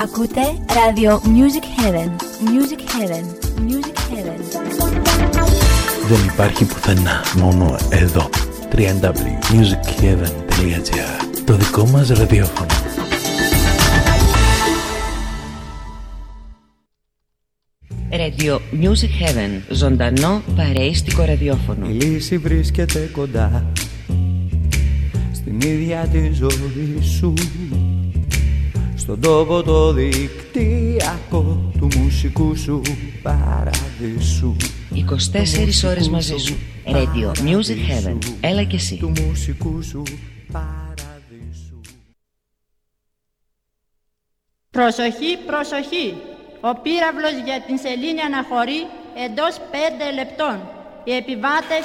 Ακούτε ράδιο Music Heaven. Music Heaven. Music Heaven. Δεν υπάρχει πουθενά, μόνο εδώ. www.musicheaven.gr Το δικό μας ραδιόφωνο. Radio Music Heaven. Ζωντανό παρέιστικο ραδιόφωνο. Η λύση βρίσκεται κοντά Στην ίδια τη ζωή σου Στον τόπο το δικτυακό Του μουσικού σου παραδείσου 24 ώρες μαζί σου. Radio Music Heaven. Έλα και εσύ. Του μουσικού σου παραδείσου Προσοχή, προσοχή! Ο πύραυλος για την σελήνη αναχωρεί εντός 5 λεπτών. Οι επιβάτες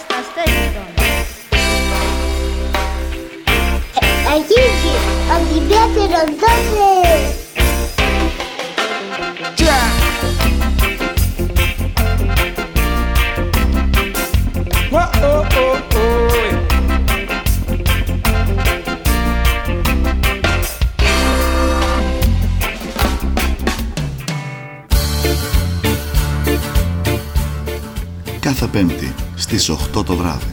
στα στέστον. Αγίγη, αντιβιέτερο δώσε! Κάθε Πέμπτη στις 8 το βράδυ.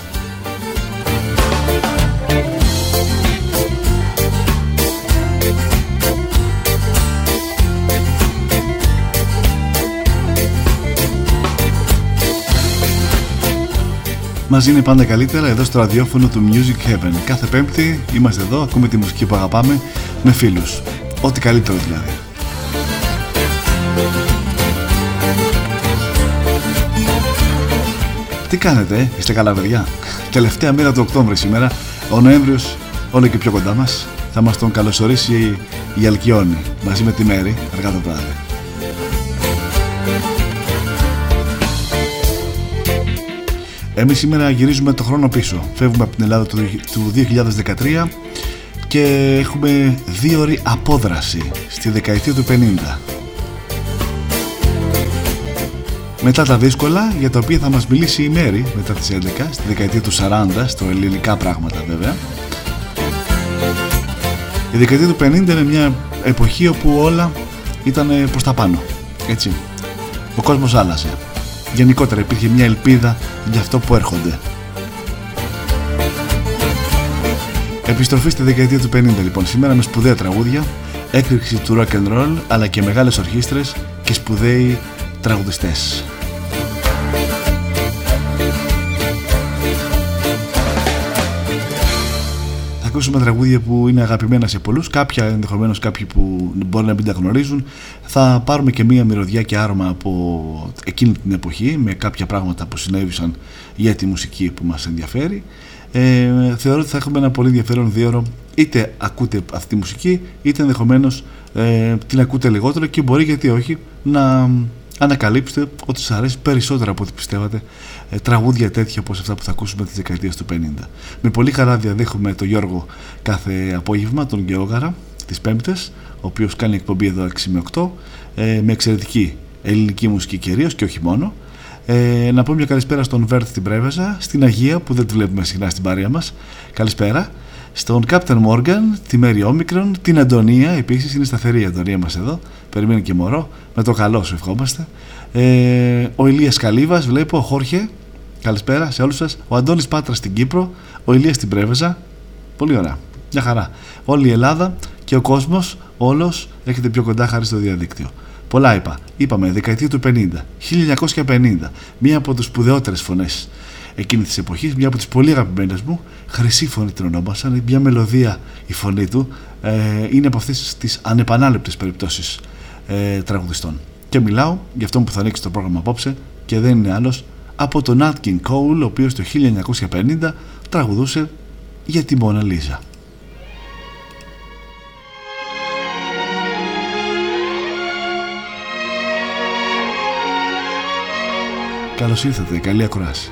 Μαζί είναι πάντα καλύτερα εδώ στο ραδιόφωνο του Music Heaven. Κάθε Πέμπτη είμαστε εδώ, ακούμε τη μουσική που αγαπάμε με φίλους. Ό,τι καλύτερο δηλαδή. Τι κάνετε, ε; είστε καλά παιδιά; Τελευταία μέρα του Οκτώβρη σήμερα, ο Νοέμβριος όλο και πιο κοντά μας. Θα μας τον καλωσορίσει η Αλκιόνη μαζί με τη Μέρη αργά το βράδυ. Εμείς σήμερα γυρίζουμε το χρόνο πίσω. Φεύγουμε από την Ελλάδα του του 2013 και έχουμε δύο ώρη απόδραση στη δεκαετία του 50. Μετά τα δύσκολα για τα οποία θα μας μιλήσει η Μέρη μετά τις 11 στη δεκαετία του 40 στο ελληνικά πράγματα βέβαια. Η δεκαετία του 50 είναι μια εποχή όπου όλα ήταν προς τα πάνω. Έτσι. Ο κόσμος άλλαζε. Γενικότερα υπήρχε μια ελπίδα για αυτό που έρχονται. Επιστροφή στη δεκαετία του 50 λοιπόν σήμερα με σπουδαία τραγούδια, έκρηξη του rock and roll αλλά και μεγάλες ορχήστρες και σπουδαίοι τραγουδιστές. Ακούσουμε τραγούδια που είναι αγαπημένα σε πολλούς, κάποια ενδεχομένως κάποιοι που μπορεί να μην τα γνωρίζουν. Θα πάρουμε και μία μυρωδιά και άρωμα από εκείνη την εποχή με κάποια πράγματα που συνέβησαν για τη μουσική που μας ενδιαφέρει. Ε, θεωρώ ότι θα έχουμε ένα πολύ ενδιαφέρον δύο είτε ακούτε αυτή τη μουσική είτε ενδεχομένως ε, την ακούτε λιγότερο και μπορεί γιατί όχι να ανακαλύψετε ότι σας αρέσει περισσότερο από ό,τι πιστεύατε ε, τραγούδια τέτοια όπως αυτά που θα ακούσουμε τις δεκαετίες του 50. Με πολύ χαρά διαδέχομαι τον Γιώργο κάθε απόγευμα, τον Γεώγαρα, τις Πέμπτες, ο οποίος κάνει εκπομπή εδώ 6 με 8, ε, με εξαιρετική ελληνική μουσική κυρίως και όχι μόνο. Ε, να πω μια καλησπέρα στον Βέρτ την Πρέβεζα, στην Αγία που δεν τη βλέπουμε συχνά στην παρέα μας. Καλησπέρα. Στον Captain Morgan, τη Μέρι Όμικρον, την Αντωνία, επίσης είναι σταθερή η Αντωνία μας εδώ. Περιμένει και μωρό. Με το καλό σου ευχόμαστε. Ε, ο Ηλίας Καλύβας, βλέπω, ο Χόρχε, Καλησπέρα σε όλους σας. Ο Αντώνης Πάτρας στην Κύπρο, ο Ηλίας στην Πρέβεζα. Πολύ ωραία. Μια χαρά. Όλη η Ελλάδα και ο κόσμος, όλος, έχετε πιο κοντά χάρη στο διαδίκτυο. Πολλά είπα. Είπαμε δεκαετία του 50, 1950. Μία από τις σπουδαιότερες φωνές εκείνης της εποχής, μια από τις πολύ αγαπημένες μου. Χρυσή φωνή την ονόμασαν. Μια μελωδία η φωνή του. Ε, είναι από αυτές τις ανεπανάληπτες περιπτώσεις ε, τραγουδιστών. Και μιλάω για αυτό που θα ανοίξει το πρόγραμμα απόψε και δεν είναι άλλος από τον Nat King Cole, ο οποίος το 1950 τραγουδούσε για τη Μόνα Λίζα. Καλώς ήρθατε, καλή ακρόαση.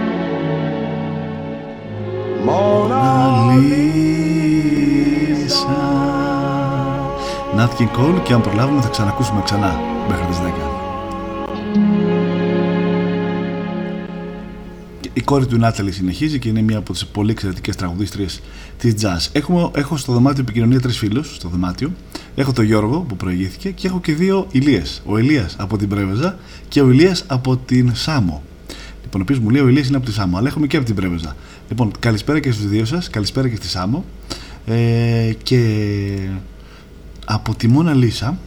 Mona Λίσα. Nat King Cole και αν προλάβουμε θα ξανακούσουμε ξανά μέχρι τις 10. Και Η κόρη του Νάταλη συνεχίζει και είναι μία από τις πολύ εξαιρετικές τραγουδίστριες της jazz. Έχω, έχω στο δωμάτιο επικοινωνία τρεις φίλους στο δωμάτιο. Έχω τον Γιώργο που προηγήθηκε και έχω και δύο Ηλίες. Ο Ηλίας από την Πρέβεζα και ο Ηλίας από την Σάμο. Λοιπόν, ο οποίος μου λέει ο Ηλίας είναι από τη Σάμο, αλλά έχουμε και από την Πρέβεζα. Λοιπόν, καλησπέρα και στους δύο σας, καλησπέρα και στη Σάμο. Ε, και από τη Μόνα Λίσα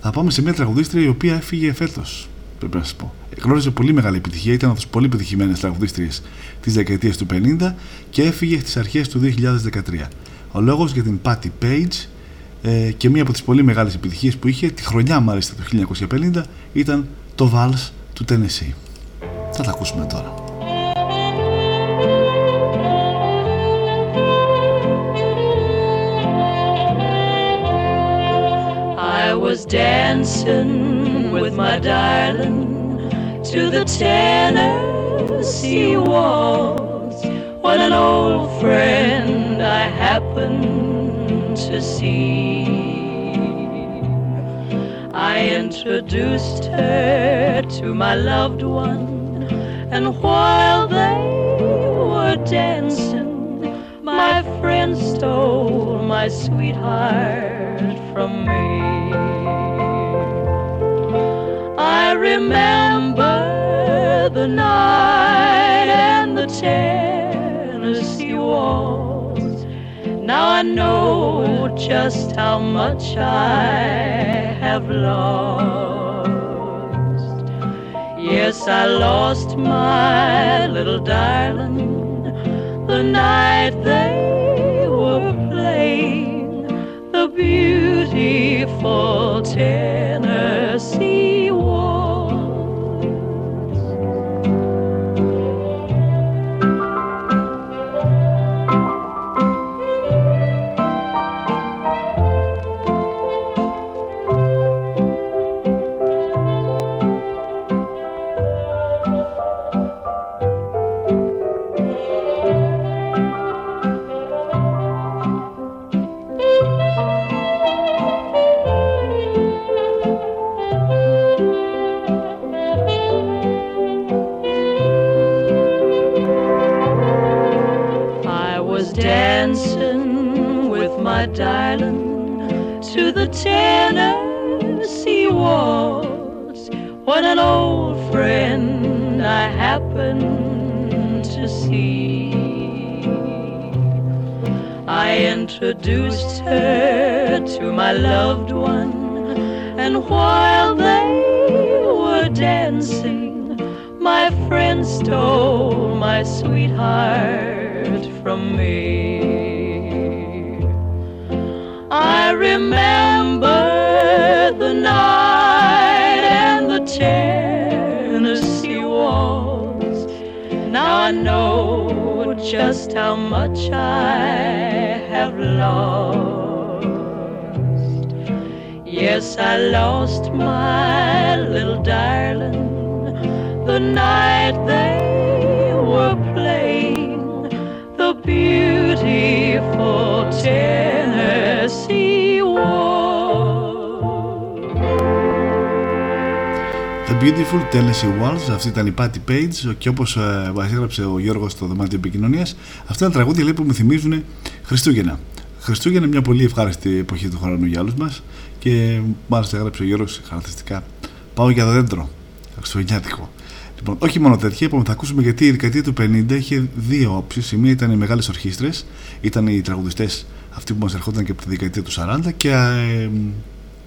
θα πάμε σε μια τραγουδίστρια η οποία έφυγε φέτος. Πρέπει να σας πω. Γνώριζε πολύ μεγάλη επιτυχία, ήταν από τις πολύ πετυχημένε τραγουδίστριες της δεκαετίας του 50 και έφυγε στις αρχές του 2013. Ο λόγος για την Patty Page ε, και μία από τις πολύ μεγάλες επιτυχίες που είχε, τη χρονιά μάλιστα του 1950, ήταν το Vals του Tennessee. Θα τα ακούσουμε τώρα. Was dancing with my darling to the Tennessee waltz when an old friend I happened to see. I introduced her to my loved one, and while they were dancing, my friend stole my sweetheart from me. I remember the night and the Tennessee waltz. Now I know just how much I have lost. Yes, I lost my little darling the night they beautiful Tennessee darling to the Tennessee waltz when an old friend I happened to see. I introduced her to my loved one, and while they were dancing, my friend stole my sweetheart from me. I remember the night and the Tennessee waltz. Now I know just how much I have lost. Yes, I lost my little darling the night they were playing the beautiful Tennessee Beautiful Tennessee Waltz, αυτή ήταν η Patty Page και όπως ε, μας έγραψε ο Γιώργος στο δωμάτιο επικοινωνίας, αυτά είναι τραγούδια λέει, που μου θυμίζουν Χριστούγεννα. Χριστούγεννα είναι μια πολύ ευχάριστη εποχή του χρόνου για όλους μας και μάλιστα έγραψε ο Γιώργος χαρακτηριστικά Πάω για το δέντρο, Χριστουγεννιάτικο. Λοιπόν, όχι μόνο τέτοια, είπαμε θα ακούσουμε γιατί η δεκαετία του 50 είχε δύο όψεις. Η μία ήταν οι μεγάλες ορχήστρες, ήταν οι τραγουδιστές αυτοί που μας ερχόταν και από τη δεκαετία του 40 και ε,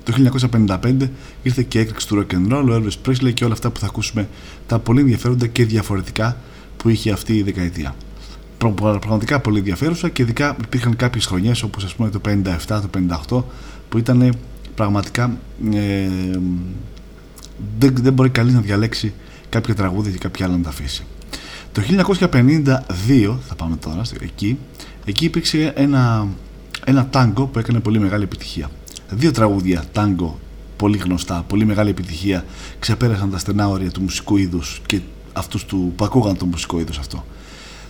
το 1955 ήρθε και η έκρηξη του rock and roll, ο Elvis Presley και όλα αυτά που θα ακούσουμε τα πολύ ενδιαφέροντα και διαφορετικά που είχε αυτή η δεκαετία. Πρα- Πραγματικά πολύ ενδιαφέρουσα και ειδικά υπήρχαν κάποιες χρονιές όπως ας πούμε το 57, το 58 που ήταν πραγματικά ε, δεν, δεν μπορεί κανείς να διαλέξει κάποια τραγούδια και κάποια άλλα να τα αφήσει. Το 1952, θα πάμε τώρα στο- εκεί, εκεί υπήρξε ένα, ένα τάγκο που έκανε πολύ μεγάλη επιτυχία. Δύο τραγούδια τάγκο πολύ γνωστά, πολύ μεγάλη επιτυχία, ξεπέρασαν τα στενά όρια του μουσικού είδους και αυτούς του, που ακούγαν το μουσικό είδος αυτό.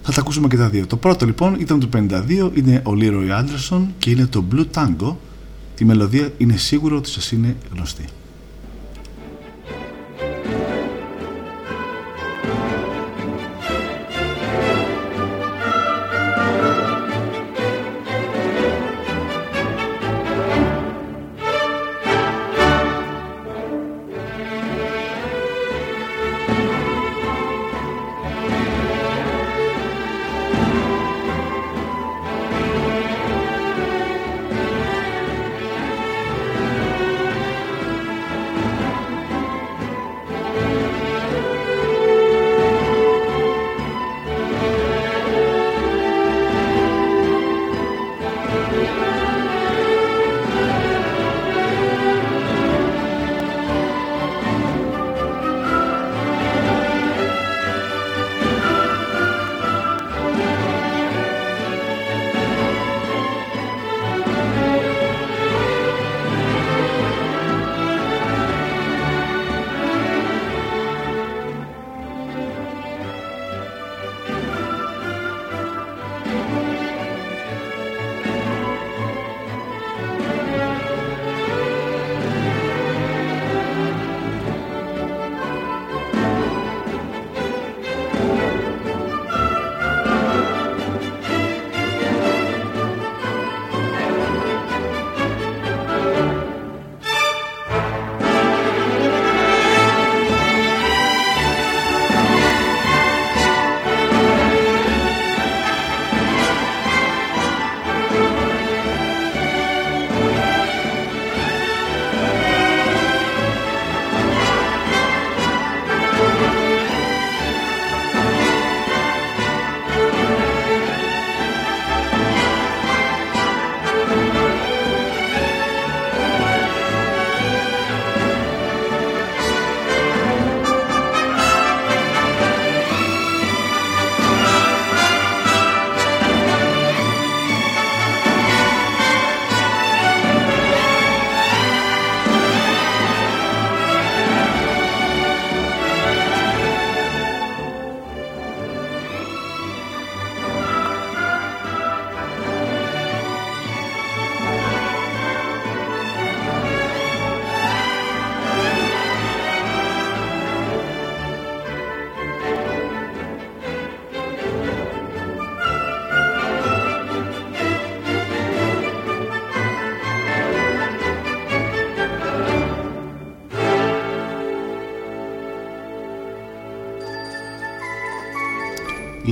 Θα τα ακούσουμε και τα δύο. Το πρώτο λοιπόν ήταν το 52, είναι ο Leroy Anderson και είναι το Blue Tango. Τη μελωδία είναι σίγουρο ότι σας είναι γνωστή.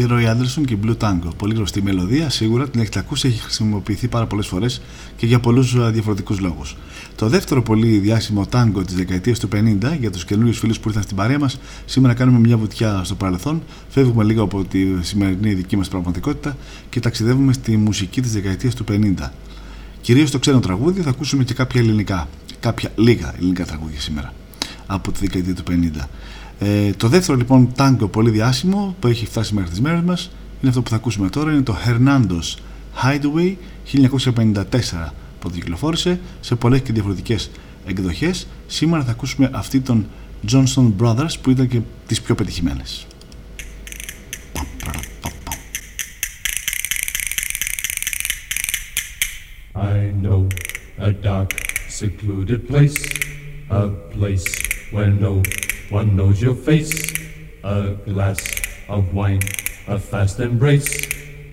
Leroy Anderson και Blue Tango. Πολύ γνωστή μελωδία, σίγουρα την έχετε ακούσει, έχει χρησιμοποιηθεί πάρα πολλές φορές και για πολλούς διαφορετικούς λόγους. Το δεύτερο πολύ διάσημο τάγκο της δεκαετίας του 50 για τους καινούριους φίλους που ήρθαν στην παρέα μας. Σήμερα κάνουμε μια βουτιά στο παρελθόν, φεύγουμε λίγο από τη σημερινή δική μας πραγματικότητα και ταξιδεύουμε στη μουσική της δεκαετίας του 50. Κυρίως στο ξένο τραγούδι θα ακούσουμε και κάποια ελληνικά, κάποια λίγα ελληνικά τραγούδια σήμερα από τη δεκαετία του 50. Ε, το δεύτερο λοιπόν τάγκο πολύ διάσημο που έχει φτάσει μέχρι τις μέρες μας είναι αυτό που θα ακούσουμε τώρα είναι το Hernando's Hideaway 1954 που κυκλοφόρησε σε πολλές και διαφορετικές εκδοχές. Σήμερα θα ακούσουμε αυτή των Johnson Brothers που ήταν και τις πιο πετυχημένες. I know a dark, secluded place, a place where no one knows your face. A glass of wine, a fast embrace.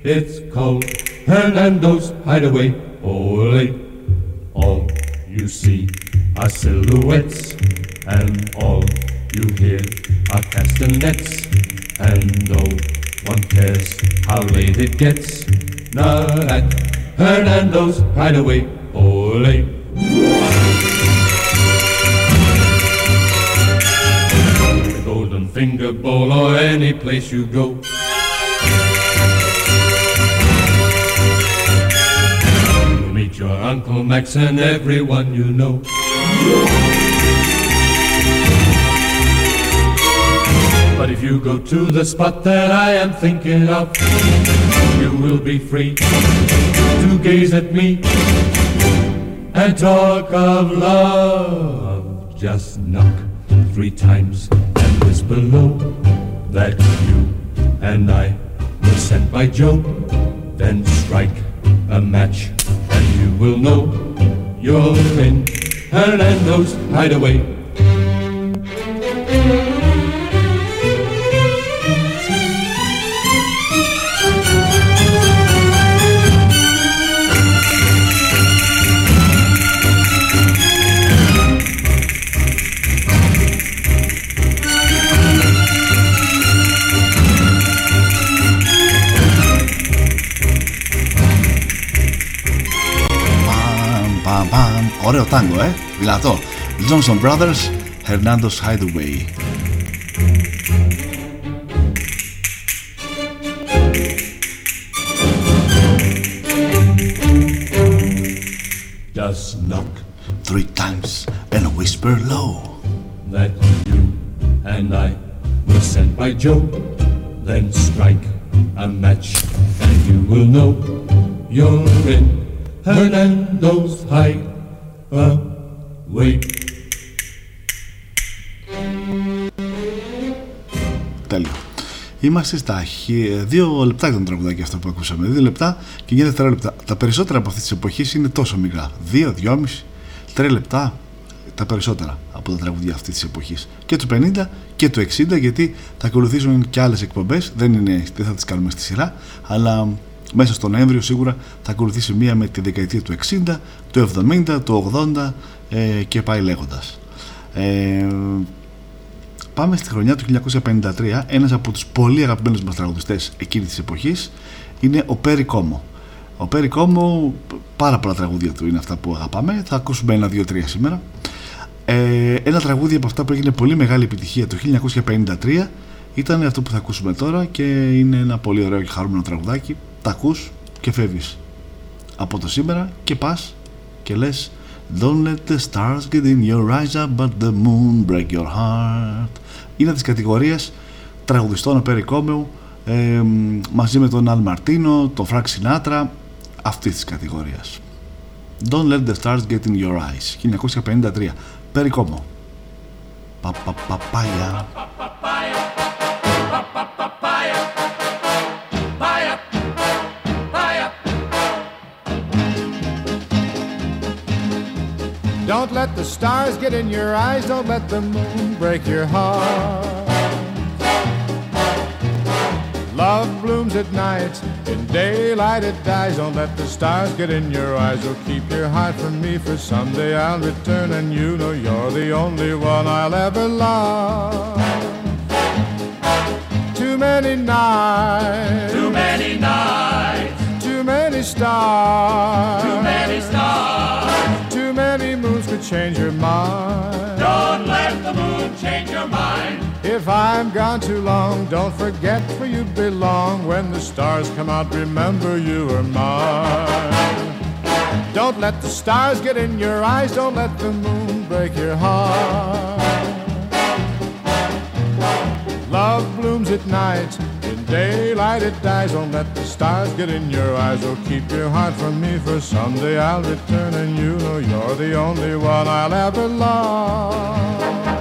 It's called Hernando's Hideaway. Ole, all you see are silhouettes, and all you hear are castanets, and no one cares how late it gets. Not at Hernando's Hideaway. Ole. Finger Bowl or any place you go. You'll meet your Uncle Max and everyone you know. But if you go to the spot that I am thinking of, you will be free to gaze at me and talk of love. Just knock three times and whisper low that you and I were sent by Joe. Then strike a match and you will know you're in Hernando's hideaway. Ωραίο τάγκο, ε. Δυνατό. Johnson Brothers, Hernando's Hideaway. Just knock Three times and whisper low. that you and I were sent by Joe. Then strike a match and you will know you're in Hernando's Hideaway. Τέλειο. Είμαστε στα χι- δύο λεπτά ήταν το τραγουδάκι αυτό που ακούσαμε. Δύο λεπτά και μια δευτερόλεπτα. Τα περισσότερα από αυτή τη εποχή είναι τόσο μικρά. Δύο, δυόμιση, τρία λεπτά. Τα περισσότερα από τα τραγουδιά αυτής της εποχής. Και του 50 και του 60, γιατί θα ακολουθήσουν και άλλες εκπομπές. Δεν, είναι, δεν θα τις κάνουμε στη σειρά, αλλά μέσα στο Νοέμβριο σίγουρα θα ακολουθήσει μία με τη δεκαετία του 60, του 70, του 80 ε, και πάει λέγοντας. Ε, Πάμε στη χρονιά του 1953. Ένας από τους πολύ αγαπημένους μας τραγουδιστές εκείνης της εποχής είναι ο Πέρι Κόμο. Ο Πέρι Κόμο, πάρα πολλά τραγούδια του είναι αυτά που αγαπάμε. Θα ακούσουμε ένα, δύο, τρία σήμερα. Ε, ένα τραγούδι από αυτά που έγινε πολύ μεγάλη επιτυχία το 1953 ήταν αυτό που θα ακούσουμε τώρα και είναι ένα πολύ ωραίο και χαρούμενο τραγουδάκι. Τα ακούς και φεύγεις από το σήμερα και πας και λες Don't let the stars get in your eyes but the moon break your heart είναι της κατηγορίας τραγουδιστών ο Πέρι Κόμεου ε, μαζί με τον Αλ Μαρτίνο, τον Φρακ Σινάτρα αυτής της κατηγορίας Don't let the stars get in your eyes 1953 Πέρι Κόμο Don't let the stars get in your eyes, don't let the moon break your heart. Love blooms at night, in daylight it dies. Don't let the stars get in your eyes, or keep your heart from me, for someday I'll return and you know you're the only one I'll ever love. Too many many nights. Too many nights. Too many stars. Too many stars. Change your mind. Don't let the moon change your mind. If I'm gone too long, don't forget where you belong. When the stars come out, remember you are mine. Don't let the stars get in your eyes. Don't let the moon break your heart. Love blooms at night. Daylight it dies. Don't let the stars get in your eyes. Oh, keep your heart from me, for someday I'll return, and you know you're the only one I'll ever love.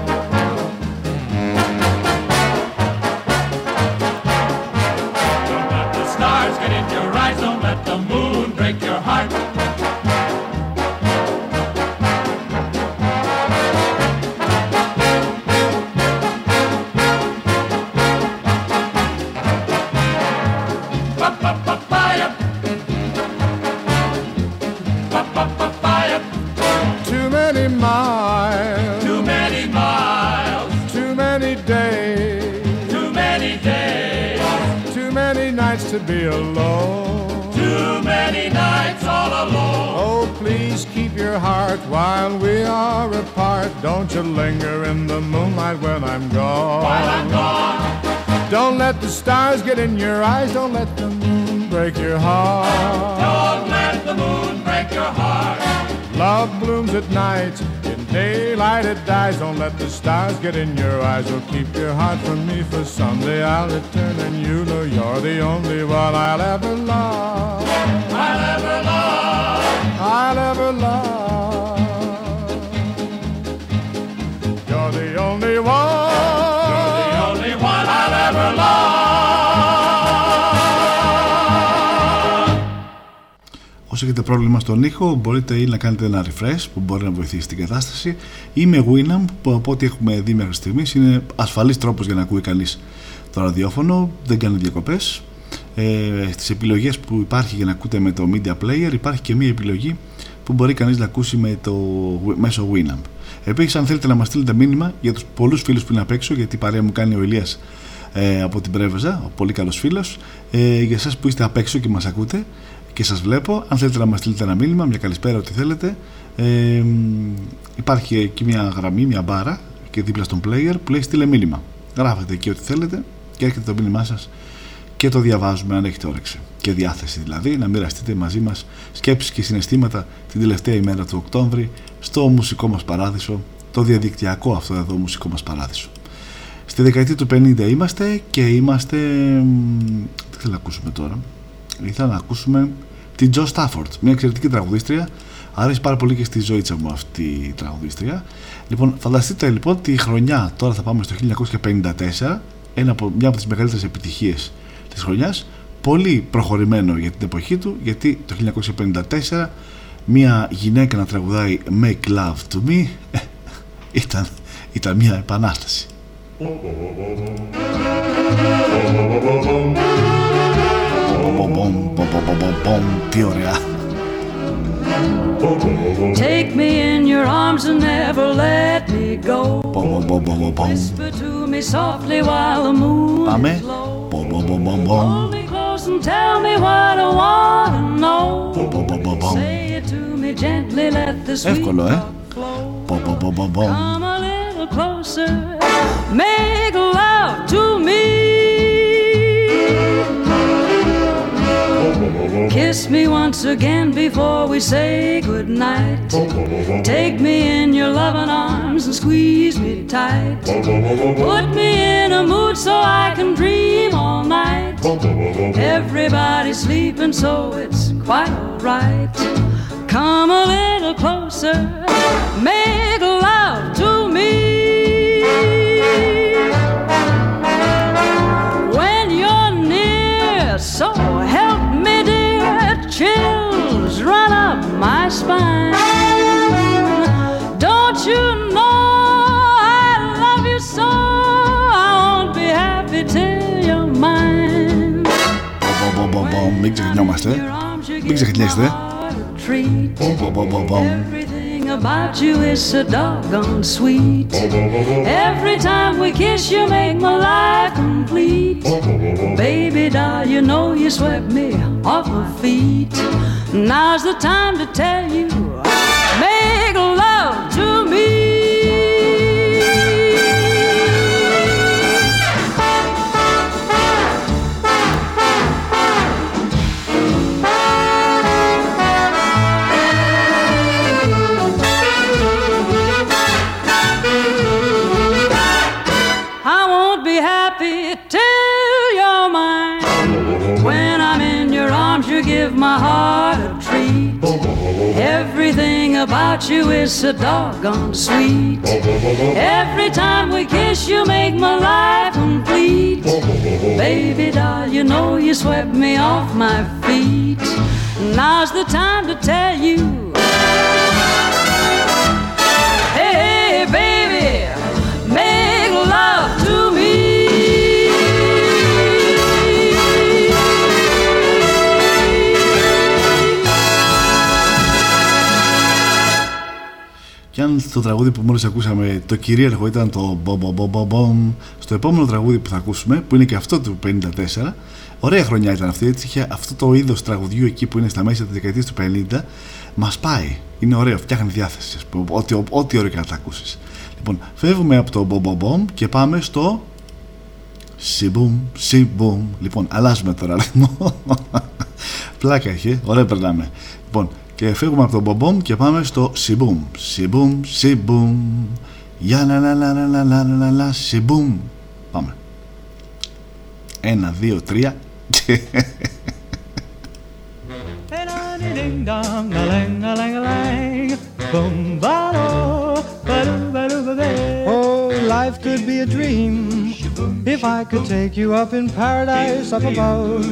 To be alone. Too many nights all alone. Oh, please keep your heart while we are apart. Don't you linger in the moonlight when I'm gone. While I'm gone. Don't let the stars get in your eyes. Don't let the moon break your heart. Don't let the moon break your heart. Love blooms at night. Daylight it dies. Don't let the stars get in your eyes. Or keep your heart from me, for someday I'll return, and you know you're the only one I'll ever love. I'll ever love. I'll ever love. You're the only one. Όσο έχετε πρόβλημα στον ήχο, μπορείτε ή να κάνετε ένα refresh που μπορεί να βοηθήσει την κατάσταση ή με Winamp που από ό,τι έχουμε δει μέχρι στιγμής είναι ασφαλής τρόπος για να ακούει κανείς το ραδιόφωνο, δεν κάνει διακοπές. Ε, στις επιλογές που υπάρχει για να ακούτε με το Media Player υπάρχει και μία επιλογή που μπορεί κανείς να ακούσει με το, μέσω Winamp. Επίσης αν θέλετε να μας στείλετε μήνυμα για τους πολλούς φίλους που είναι απ' έξω γιατί η παρέα μου κάνει ο Ηλίας ε, από την Πρέβεζα, ο πολύ καλός φίλος ε, για εσάς που είστε απ' έξω και μας ακούτε και σας βλέπω. Αν θέλετε να μας στείλετε ένα μήνυμα, μια καλησπέρα, ό,τι θέλετε. Ε, υπάρχει εκεί μια γραμμή, μια μπάρα και δίπλα στον player που λέει στείλε μήνυμα. Γράφετε εκεί ό,τι θέλετε και έρχεται το μήνυμά σας και το διαβάζουμε αν έχετε όρεξη. Και διάθεση δηλαδή να μοιραστείτε μαζί μας σκέψεις και συναισθήματα την τελευταία ημέρα του Οκτώβρη στο μουσικό μας παράδεισο το διαδικτυακό αυτό εδώ μουσικό μας παράδεισο. Στη δεκαετία του 50 είμαστε και είμαστε τι θέλω να ακούσουμε τώρα. Ήθελα να ακούσουμε την Τζο Στάφορτ, μια εξαιρετική τραγουδίστρια. Αρέσει πάρα πολύ και στη ζωή μου αυτή η τραγουδίστρια. Λοιπόν, φανταστείτε λοιπόν τη χρονιά, τώρα θα πάμε στο 1954, ένα από, μια από τις μεγαλύτερες επιτυχίες της χρονιάς, πολύ προχωρημένο για την εποχή του, γιατί το 1954 μια γυναίκα να τραγουδάει Make Love to Me ήταν, ήταν μια επανάσταση. Τι ωραία. Take me in your arms and never let me go. Whisper to me softly while the moon Πάμε. is low. Hold me close and tell me what I want to know. Say it to me gently, let the sweet Εύκολο, ε. come a little closer. Make love to me. Kiss me once again before we say goodnight. Take me in your loving arms and squeeze me tight. Put me in a mood so I can dream all night. Everybody's sleeping, so it's quite alright. Come a little closer, make love to me. chills run up my spine. Don't you know I love you so? I won't be happy till you're mine. Bom, bom, bom, bom. Ik zeg het jammerste. Ik zeg het leukste. Bom, bom, bom, bom. About you is so doggone sweet. Every time we kiss, you make my life life complete. Baby doll, you know you swept me off my feet. Now's the time to tell you, about you is so doggone sweet. Every time we kiss, you make my life complete. Baby doll, you know you swept me off my feet. Now's the time to tell you. Hey, hey, baby, make love to Και αν στο τραγούδι που μόλις ακούσαμε το κυρίαρχο ήταν το μπομ μπομ μπομ μπομ στο επόμενο τραγούδι που θα ακούσουμε που είναι και αυτό του 54 ωραία χρονιά ήταν αυτή έτσι είχε αυτό το είδος τραγουδιού εκεί που είναι στα μέσα της δεκαετίας του 50 μας πάει, είναι ωραίο, φτιάχνει διάθεση ας πούμε, ό,τι, ό,τι ωραίο και να τα ακούσεις λοιπόν, φεύγουμε από το μπομ μπομ μπομ και πάμε στο Σιμπουμ, σιμπουμ. Λοιπόν, αλλάζουμε τώρα ρυθμό. Πλάκα έχει, ωραία περνάμε. Λοιπόν, και φύγουμε από τον μπομπομ και πάμε στο σιμπουμ. Σιμπουμ, σιμπουμ. Για λα λα λα σιμπουμ. Πάμε. Ένα, δύο, τρία. Life could be a dream if I could take you up in paradise up above.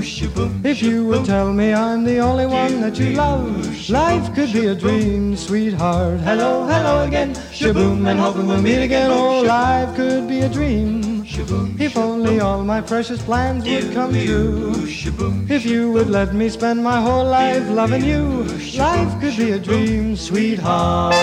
If you would tell me I'm the only one that you love, life could be a dream, sweetheart. Hello, hello again, shaboom, and hoping we'll meet again. Oh, life could be a dream. If only all my precious plans would come true. If you would let me spend my whole life loving you, life could be a dream, sweetheart.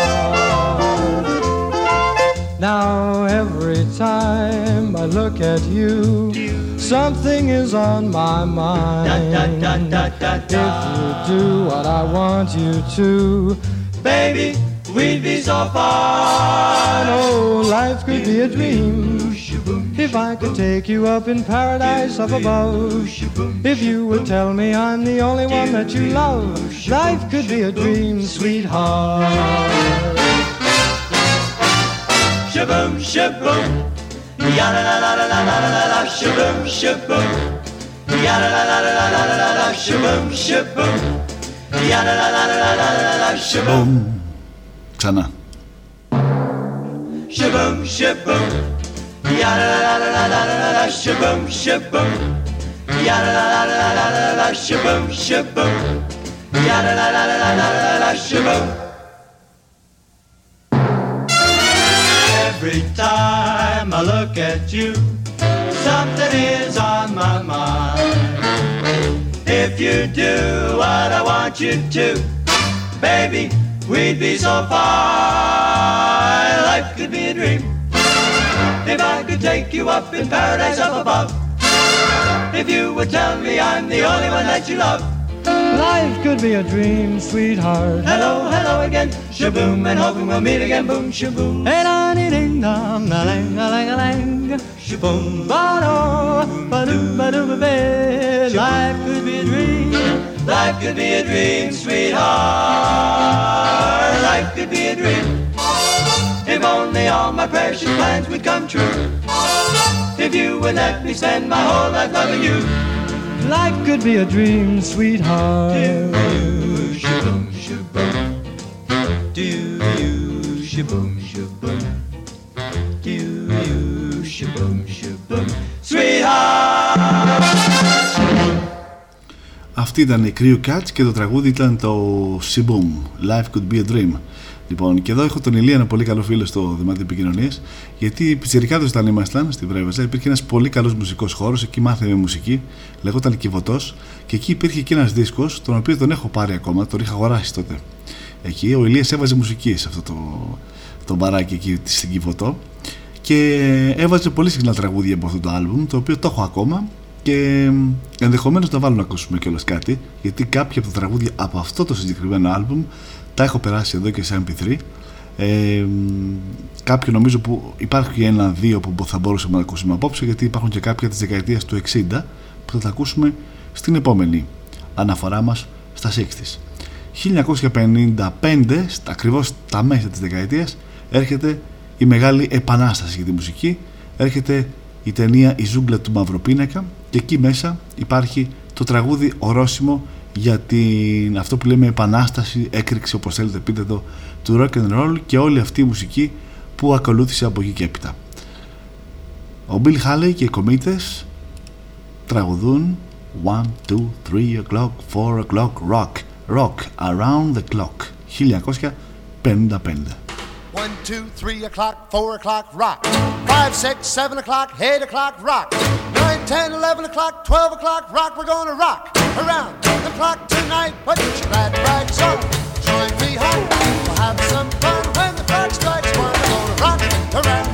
Now every time I look at you, something is on my mind. If you do what I want you to, baby, we'd be so fine. Oh, life could be a dream. If I could take you up in paradise up above, if you would tell me I'm the only one that you love, life could be a dream, sweetheart. shaboom, shaboom. Ya la la la la la la la la shaboom, shaboom. Ya la la la la la la la la shaboom, shaboom. Ya la la la la la la la la shaboom. Sana. Shaboom, shaboom. Ya la la la la la la la la shaboom, shaboom. Ya la la la la la la la la shaboom, shaboom. Ya la la la la la la la la shaboom. Every time I look at you, something is on my mind. If you do what I want you to, baby, we'd be so fine. Life could be a dream. If I could take you up in paradise up above, if you would tell me I'm the only one that you love. Life could be a dream, sweetheart. Hello, hello again, shaboom, and hoping we'll meet again, boom, shaboom. And I ding dong, a lang, a lang, a lang. Shaboom, Ba-do, ba-do, ba-do, ba-ba. Life could be a dream. Life could be a dream, sweetheart. Life could be a dream. If only all my precious plans would come true. If you would let me spend my whole life loving you. Life could be a dream, sweetheart. Shaboom, shaboom. Do you shaboom, shaboom. Do you shaboom, shaboom. Sweetheart. Αυτή ήταν η Crew Cats και το τραγούδι ήταν το Siboom, Life Could Be a Dream. Λοιπόν, και εδώ έχω τον Ηλία, ένα πολύ καλό φίλο στο δωμάτιο επικοινωνίας, γιατί πιτσερικάδε όταν ήμασταν στη Βρέβεζα υπήρχε ένας πολύ καλός μουσικός χώρος, εκεί μάθαμε μουσική, λεγόταν Κιβωτός, και εκεί υπήρχε και ένας δίσκος, τον οποίο τον έχω πάρει ακόμα, τον είχα αγοράσει τότε. Εκεί ο Ηλίας έβαζε μουσική σε αυτό το, το μπαράκι εκεί στην Κιβωτό και έβαζε πολύ συχνά τραγούδια από αυτό το άλμπουμ το οποίο το έχω ακόμα και ενδεχομένως να βάλω να ακούσουμε κιόλας κάτι γιατί κάποια από τα τραγούδια από αυτό το συγκεκριμένο άλμπουμ τα έχω περάσει εδώ και σε MP3 ε, κάποιο νομίζω που υπάρχει ένα-δύο που θα μπορούσαμε να ακούσουμε απόψε γιατί υπάρχουν και κάποια της δεκαετίας του 60 που θα τα ακούσουμε στην επόμενη αναφορά μας στα 60's 1955 ακριβώς τα μέσα της δεκαετίας έρχεται η μεγάλη επανάσταση για τη μουσική. Έρχεται η ταινία «Η ζούγκλα του Μαυροπίνακα» και εκεί μέσα υπάρχει το τραγούδι ορόσημο για την αυτό που λέμε επανάσταση, έκρηξη όπως θέλετε πείτε του rock'n'roll και όλη αυτή η μουσική που ακολούθησε από εκεί και έπειτα. Ο Bill Halley και οι κομίτες τραγουδούν 1, 2, 3 o'clock, 4 o'clock, rock, rock, around the clock, 1955. 1, 2, 3 o'clock, 4 o'clock, rock. 5, 6, 7 o'clock, 8 o'clock, rock. 9, 10, 11 o'clock, 12 o'clock, rock. We're gonna rock around. The clock tonight. Put your glad rags on, join me home. We'll have some fun when the clock strikes one. We're gonna rock around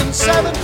and seven,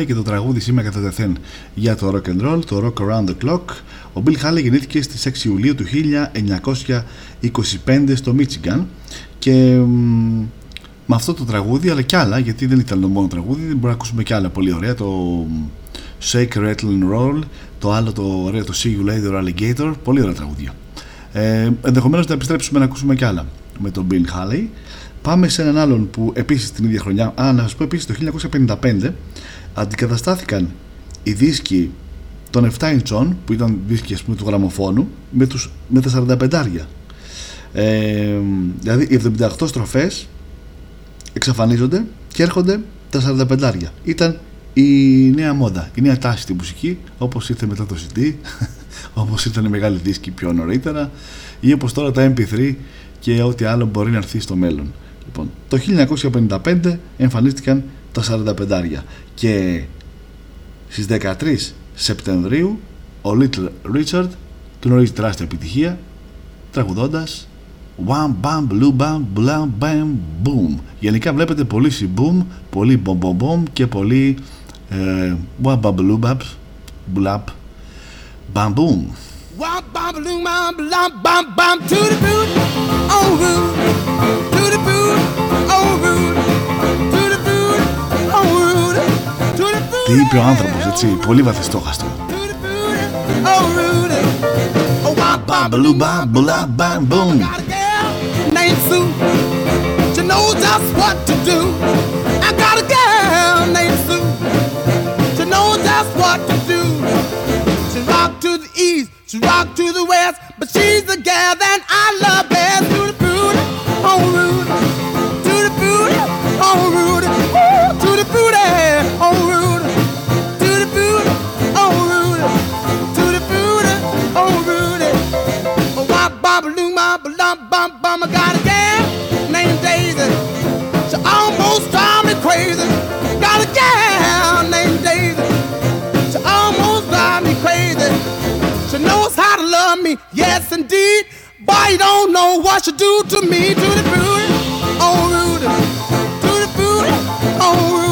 ήταν ο Bill Haley και το τραγούδι σήμερα κατά τεθέν για το rock and roll, το rock around the clock. Ο Bill Haley γεννήθηκε στις 6 Ιουλίου του 1925 στο Michigan και μ, με αυτό το τραγούδι αλλά και άλλα γιατί δεν ήταν το μόνο τραγούδι μπορούμε να ακούσουμε και άλλα πολύ ωραία το Shake, Rattle and Roll το άλλο το ωραίο το See You Later Alligator πολύ ωραία τραγούδια ε, ενδεχομένως να επιστρέψουμε να ακούσουμε και άλλα με τον Bill Haley Πάμε σε έναν άλλον που επίσης την ίδια χρονιά, α, να σας πω επίσης το 1955 αντικαταστάθηκαν οι δίσκοι των 7 inch που ήταν δίσκοι ας πούμε του γραμμοφώνου με, τους, με τα 45 ε, δηλαδή οι 78 στροφές εξαφανίζονται και έρχονται τα 45 Ήταν η νέα μόδα, η νέα τάση στη μουσική όπως ήρθε μετά το CD όπως ήρθαν οι μεγάλοι δίσκοι πιο νωρίτερα ή όπως τώρα τα MP3 και ό,τι άλλο μπορεί να έρθει στο μέλλον. Λοιπόν, το 1955 εμφανίστηκαν τα 45 και στις 13 Σεπτεμβρίου ο Little Richard γνωρίζει τεράστια επιτυχία τραγουδώντας One bam blue bam blam bam boom Γενικά βλέπετε πολύ boom, πολύ bom bom bom και πολύ ε, one bam blue bam blap bam boom Wah bam baloo bam blam bam bam to the boot, oh root, to the boot, Τι είπε ο άνθρωπος έτσι, πολύ βαθιστόχαστο oh root, oh wah bam baloo bam blam bam boom named Sue. She knows just what to do. I got a girl named Sue. She knows just what to do. She rock to the east, she rock to the west, but she's the gal that I love best. me. Yes, indeed. Boy, you don't know what you do to me. To the booty, oh Rudy. To the booty, oh Rudy.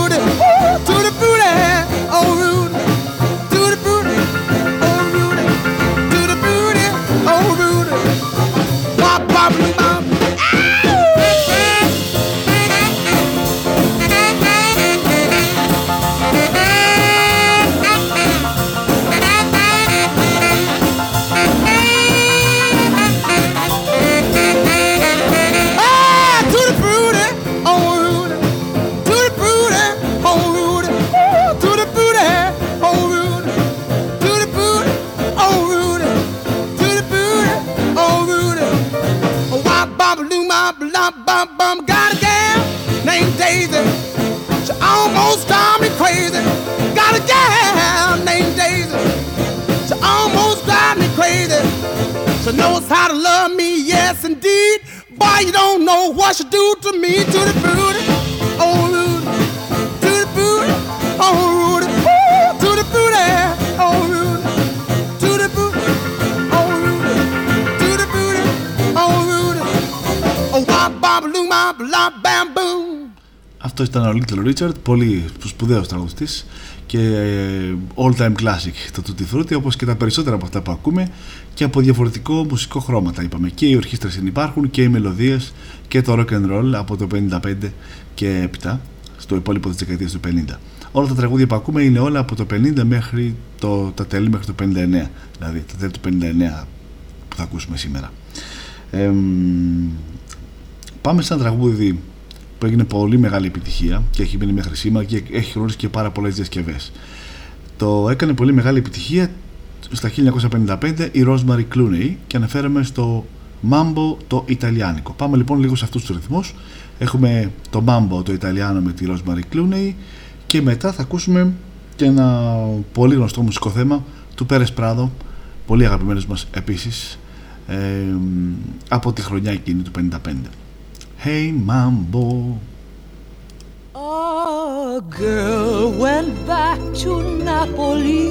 Bop bop bop. Got a gal named Daisy. She almost drive me crazy. Got a gal named Daisy. She almost drive me crazy. She knows how to love me, yes indeed. Boy, you don't know what she do to me, to the booty, Αυτό ήταν ο Little Richard, πολύ σπουδαίος τραγουδιστής και ε, all time classic το Tutti Frutti όπως και τα περισσότερα από αυτά που ακούμε και από διαφορετικό μουσικό χρώμα τα είπαμε. Και οι ορχήστρες υπάρχουν και οι μελωδίες και το rock and roll από το 55 και έπειτα στο υπόλοιπο της δεκαετίας του 50 όλα τα τραγούδια που ακούμε είναι όλα από το 50 μέχρι το, τα τέλη μέχρι το 59 δηλαδή τα τέλη του 59 που θα ακούσουμε σήμερα. Εμ, πάμε σε ένα τραγούδι που έγινε πολύ μεγάλη επιτυχία και έχει μείνει μέχρι σήμερα και έχει γνωρίσει και πάρα πολλές διασκευές. Το έκανε πολύ μεγάλη επιτυχία στα 1955 η Rosemary Clooney και αναφέραμε στο Mambo το Ιταλιάνικο. Πάμε λοιπόν λίγο σε αυτούς τους ρυθμούς. Έχουμε το Mambo το Ιταλιάνο με τη Rosemary Clooney και μετά θα ακούσουμε και ένα πολύ γνωστό μουσικό θέμα του Πέρες Πράδο, πολύ αγαπημένος μας επίσης, ε, από τη χρονιά εκείνη του 55. Hey Mambo. A girl went back to Napoli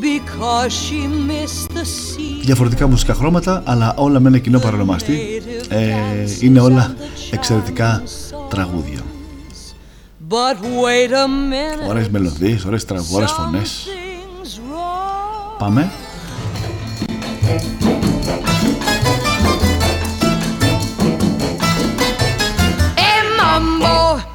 because she missed the sea. Διαφορετικά μουσικά χρώματα, αλλά όλα με ένα κοινό παρονομαστή. Ε, είναι όλα εξαιρετικά τραγούδια. But wait a minute. Ωραίες μελωδίες, ωραίες τραγούδια, ωραίες φωνές. Πάμε.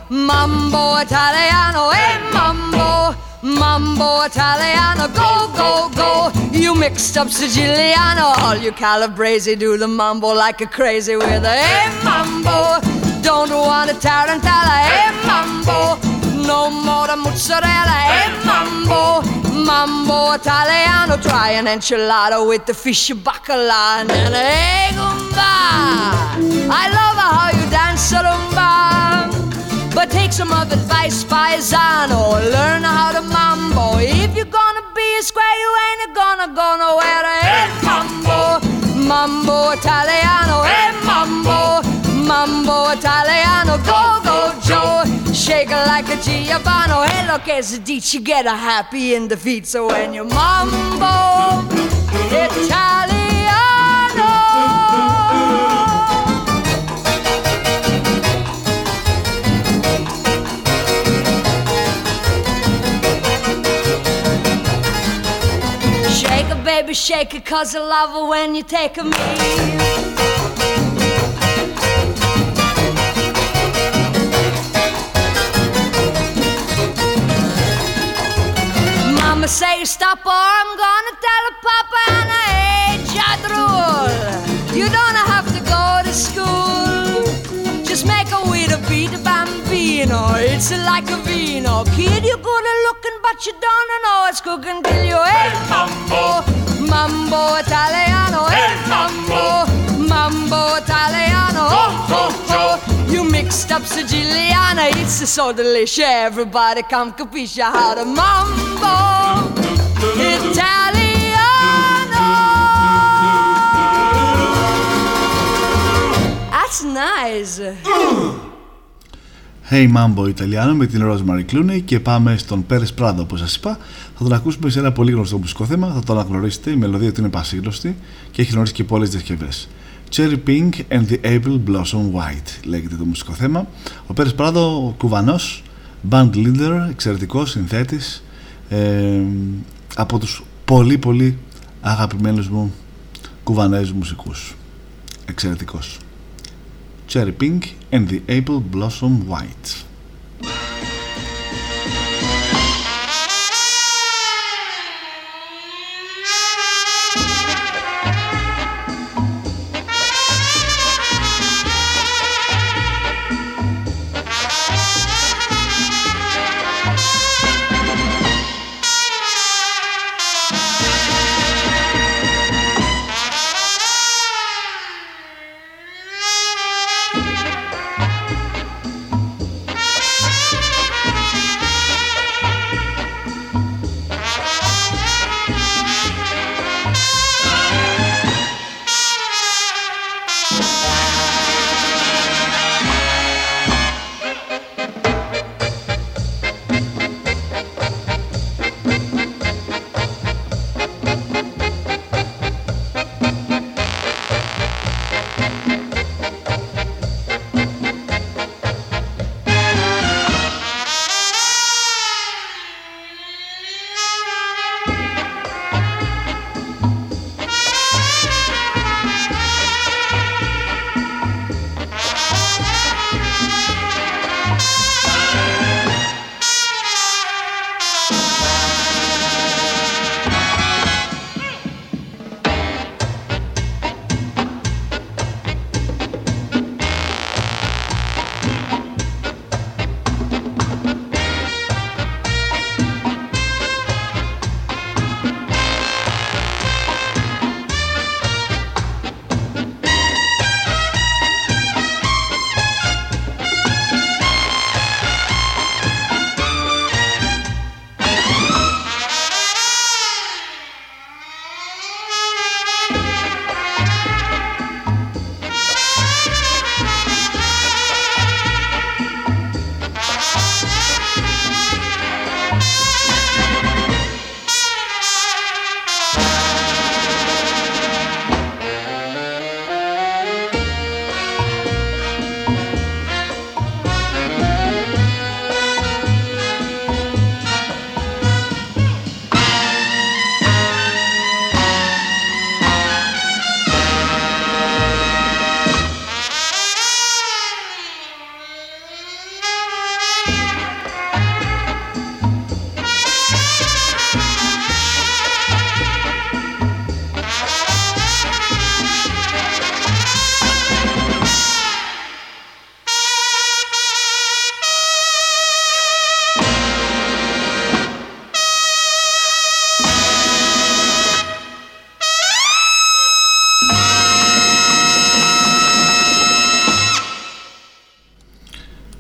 Mambo, italiano, e mambo, mambo italiano, go, go, go. You mixed up Siciliano, all you Calabrese do the mambo like a crazy with a e eh, mambo. Don't want a tarantella, e mambo. No more the mozzarella, e mambo. Mambo italiano, try an enchilada with the fish bacala and an egg I love how you dance a rumba. But take some of advice, paisano. Learn how to mambo. If you're gonna be a square, you ain't gonna go nowhere. Hey, mambo, mambo italiano. Hey, mambo, mambo italiano. Go, go, Joe. Shake it like a Giovanni. Hey, look, as a dici, get a happy in the feet. So when you mambo italiano. Baby, shake it, cause I love it when you take a me. Mama say stop or I'm gonna tell Papa and I ain't drool. You don't have to go to school. Just make a way to beat a bambino. It's like a vino. Kid, you're good at looking, but you don't know it's cooking till you mambo, mambo italiano, eh, hey mambo, mambo italiano. Oh, oh, oh. You mixed up Siciliana, it's so delicious. Everybody come capisce how to mambo italiano. That's nice. Hey Mambo Ιταλιάνο με την Rosemary Clooney και πάμε στον Πέρες Πράδο όπως σας είπα θα τον ακούσουμε σε ένα πολύ γνωστό μουσικό θέμα θα το αναγνωρίσετε, η μελωδία του είναι πασίγνωστη και έχει γνωρίσει και πολλές διασκευές Cherry Pink and the April Blossom White λέγεται το μουσικό θέμα. Ο Πέρες Πράδο, ο κουβανός, band leader, εξαιρετικός συνθέτης, ε, από τους πολύ πολύ αγαπημένους μου κουβανέζους μουσικούς. Εξαιρετικός. Cherry Pink and the Apple Blossom White.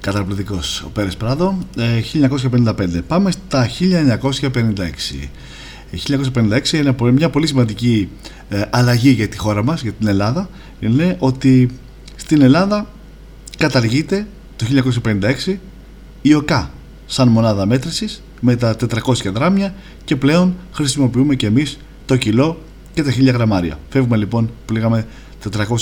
Καταπληκτικός. Ο Πέρες Πράδο 1955 Πάμε στα 1956 1956 είναι μια πολύ σημαντική ε, αλλαγή για τη χώρα μας, για την Ελλάδα. Είναι ότι στην Ελλάδα καταργείται το 1956 η ΟΚΑ σαν μονάδα μέτρησης με τα 400 δράμια και πλέον χρησιμοποιούμε και εμείς το κιλό και τα 1000 γραμμάρια. Φεύγουμε λοιπόν που λέγαμε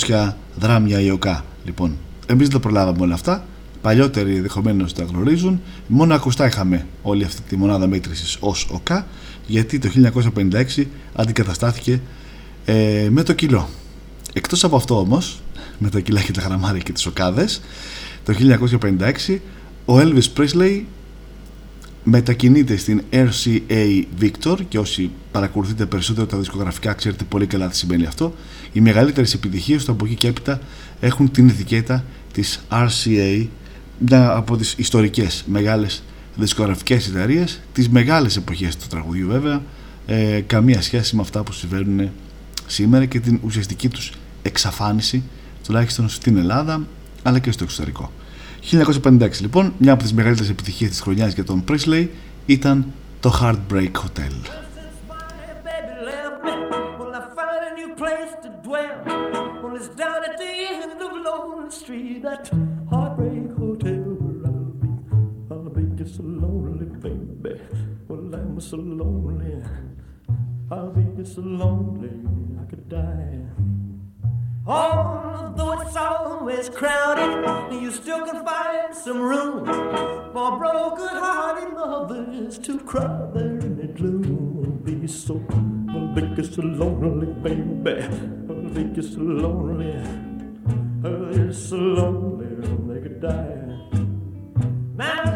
400 δράμια η ΟΚΑ. Λοιπόν, εμείς δεν το προλάβαμε όλα αυτά παλιότεροι ενδεχομένως τα γνωρίζουν. Μόνο ακουστά είχαμε όλη αυτή τη μονάδα μέτρησης ως ΟΚΑ, γιατί το 1956 αντικαταστάθηκε ε, με το κιλό. Εκτός από αυτό όμως, με τα κιλά και τα γραμμάρια και τις οκάδες, το 1956 ο Elvis Presley μετακινείται στην RCA Victor και όσοι παρακολουθείτε περισσότερο τα δισκογραφικά ξέρετε πολύ καλά τι σημαίνει αυτό. Οι μεγαλύτερες επιτυχίες του από εκεί και έπειτα έχουν την ετικέτα της RCA μια από τις ιστορικές μεγάλες δισκογραφικές εταιρείες, τις μεγάλες εποχές του τραγουδιού βέβαια ε, καμία σχέση με αυτά που συμβαίνουν σήμερα και την ουσιαστική τους εξαφάνιση τουλάχιστον στην Ελλάδα αλλά και στο εξωτερικό. 1956 λοιπόν μια από τις μεγαλύτερες επιτυχίες της χρονιάς για τον Presley ήταν το Heartbreak Hotel. So lonely, baby. Well, I'm so lonely. I'll be so lonely I could die. Although it's always crowded, you still can find some room for broken-hearted lovers to cry there in the gloom. Be so, make you so lonely, baby. Make you so lonely. Oh, you're so lonely, they could die. Now the bellhop's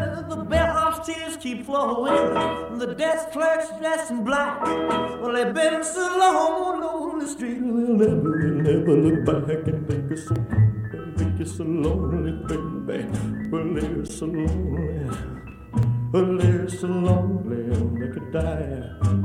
tears keep flowing, the desk clerk's dressed in black. Well, they've been so long on the street, they'll never, never look back and make us so, make you so lonely, baby. Well, they're so lonely, well, they're so lonely, they could die.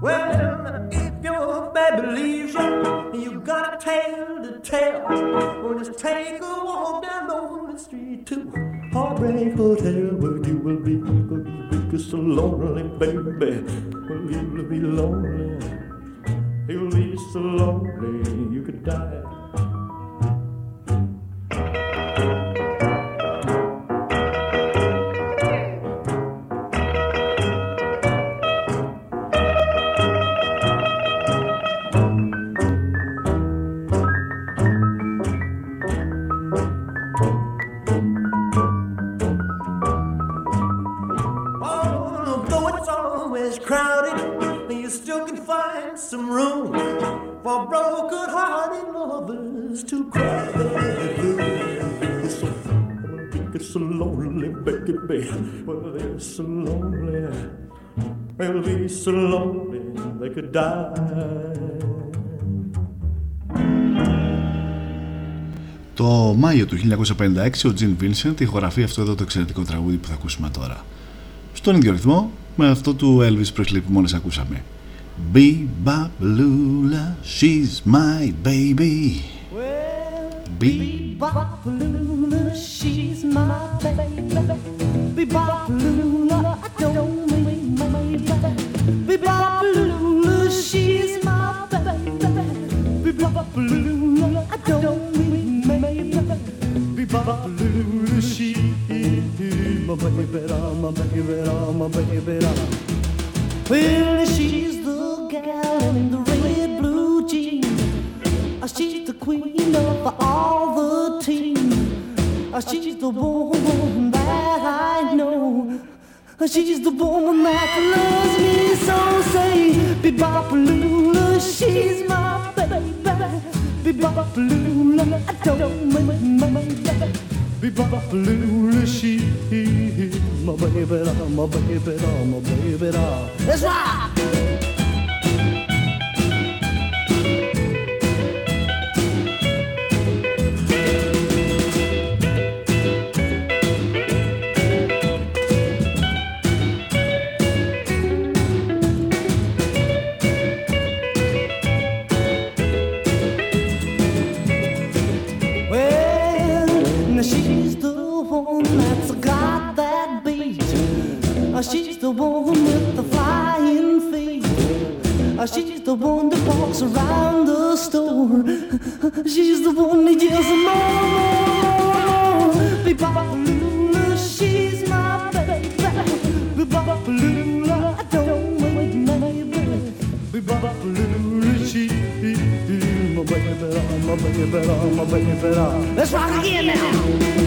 Well, if your baby leaves you, you got a tale to tell. Well, just take a walk down on the street to Heartbreak oh, Hotel, where you will be, where you will be so lonely, baby. Well, you'll be lonely, you'll be so lonely, you could die. Some room for broken-hearted lovers to cry. It's so, it's so lonely, baby. Well, they're so lonely. They'll be so lonely they could die. Το Μάιο του 1956 ο Τζιν Vincent ηχογραφεί αυτό εδώ το εξαιρετικό τραγούδι που θα ακούσουμε τώρα. Στον ίδιο ρυθμό με αυτό του Elvis Presley που μόλις ακούσαμε. Bebop Lula, she's my baby. Be Bebop Lula, she's my baby. Bebop Lula, I don't mean maybe. Bebop Lula, she's my baby. Bebop Lula, I don't mean maybe. Bebop Be Babalula, she's my baby, my baby, my baby. Well, she's gal in the red blue jeans. Uh, She's the queen of all the team. Uh, She's the woman that I know. Uh, She's the woman that loves me so. Say, Bebopalula, she's my baby. Bebopalula, I don't mind my baby. Bebopalula, she's my baby, my baby, my baby. That's right. all. Let's rock again now.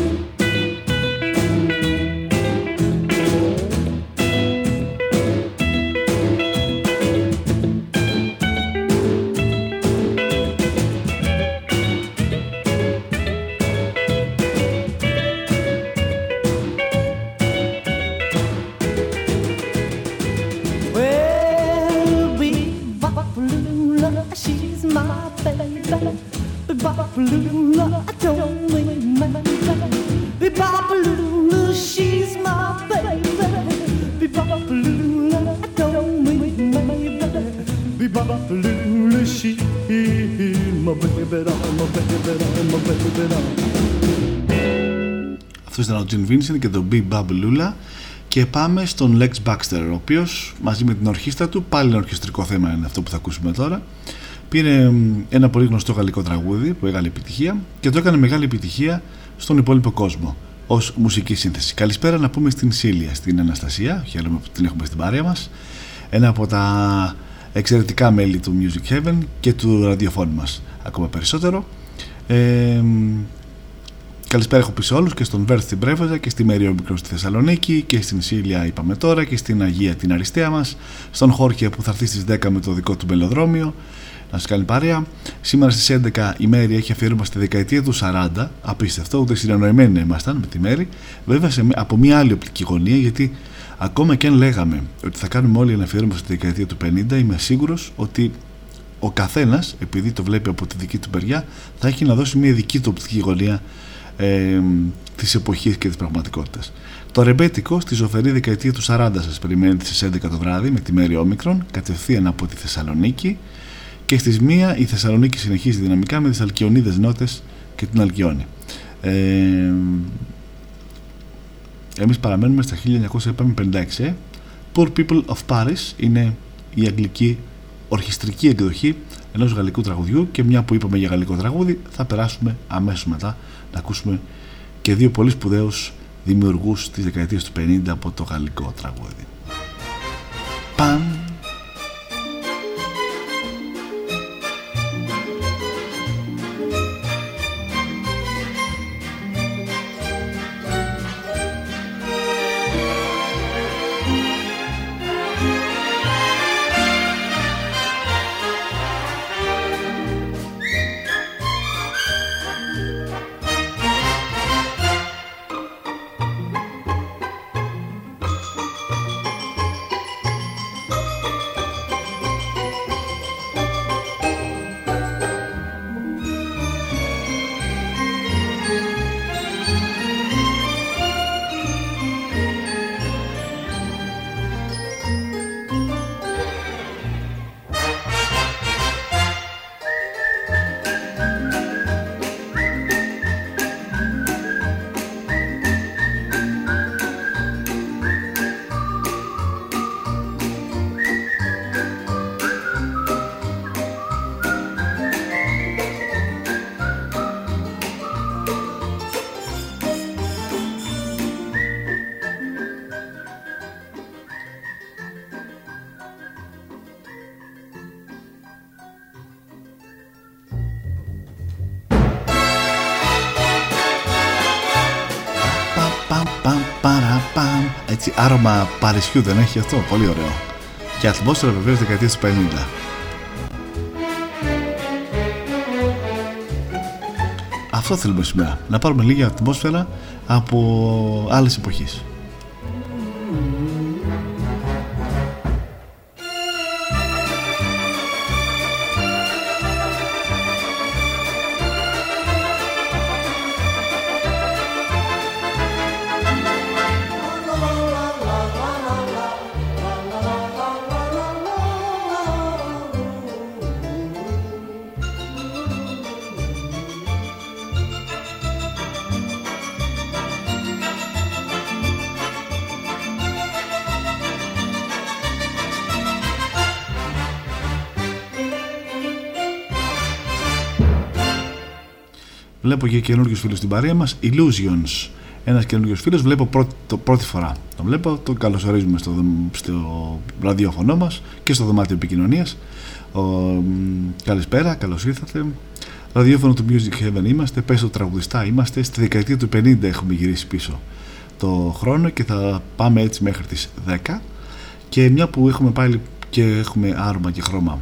Τζιν Vincent και το Big Babalula και πάμε στον Lex Baxter ο οποίος μαζί με την ορχήστρα του πάλι ένα ορχιστρικό θέμα είναι αυτό που θα ακούσουμε τώρα πήρε μ, ένα πολύ γνωστό γαλλικό τραγούδι που έκανε επιτυχία και το έκανε μεγάλη επιτυχία στον υπόλοιπο κόσμο ως μουσική σύνθεση. Καλησπέρα να πούμε στην Σίλια, στην Αναστασία, χαίρομαι που την έχουμε στην παρέα μας ένα από τα εξαιρετικά μέλη του Music Heaven και του ραδιοφώνου μας. ακόμα περισσότερο. Ε, καλησπέρα έχω πει σε όλους και στον Βέρθ στην Πρέβεζα και στη Μέρη Μικρό στη Θεσσαλονίκη και στην Σίλια είπαμε τώρα και στην Αγία την αριστεία μας, στον Χόρκια που θα έρθει στις 10 με το δικό του μελοδρόμιο να σας κάνει παρέα. Σήμερα στις 11 η Μέρη έχει αφιέρωμα στη δεκαετία του 40. Απίστευτο, ούτε συνεννοημένοι ήμασταν με τη Μέρη. Βέβαια σε, από μια άλλη οπτική γωνία, γιατί ακόμα και αν λέγαμε ότι θα κάνουμε όλοι ένα αφιέρωμα στη δεκαετία του 50, είμαι σίγουρος ότι ο καθένας, επειδή το βλέπει από τη δική του περιά, θα έχει να δώσει μια δική του οπτική γωνία ε, της εποχής και της πραγματικότητας. Το ρεμπέτικο στη ζωφερή δεκαετία του 40 σας περιμένει στις 11 το βράδυ με τη Μέρη Όμικρον, κατευθείαν από τη Θεσσαλονίκη και στις 1 η Θεσσαλονίκη συνεχίζει δυναμικά με τις Αλκιονίδες νότες και την Αλκιόνη. Ε, εμείς παραμένουμε στα 1956. Ε. Poor People of Paris είναι η αγγλική ορχιστρική εκδοχή ενός γαλλικού τραγουδιού και μια που είπαμε για γαλλικό τραγούδι θα περάσουμε αμέσως μετά να ακούσουμε και δύο πολύ σπουδαίους δημιουργούς της δεκαετίας του 50 από το γαλλικό τραγούδι. Παν άρωμα Παρισιού δεν έχει αυτό, πολύ ωραίο. Και ατμόσφαιρα βεβαίως δεκαετίας του 50. Αυτό θέλουμε σήμερα, να πάρουμε λίγη ατμόσφαιρα από άλλες εποχές. Βλέπω και καινούριου φίλους στην παρέα μας. Illusions. Ένας καινούριο φίλος. Βλέπω πρώτη, το, πρώτη φορά. Τον βλέπω. Τον καλωσορίζουμε στο, στο ραδιόφωνο μας και στο δωμάτιο επικοινωνίας. Καλησπέρα, καλώς ήρθατε. Ραδιόφωνο του Music Heaven είμαστε. Πέσω τραγουδιστά είμαστε. Στη δεκαετία του 50 έχουμε γυρίσει πίσω το χρόνο και θα πάμε έτσι μέχρι τις 10 και μια που έχουμε πάλι και έχουμε άρωμα και χρώμα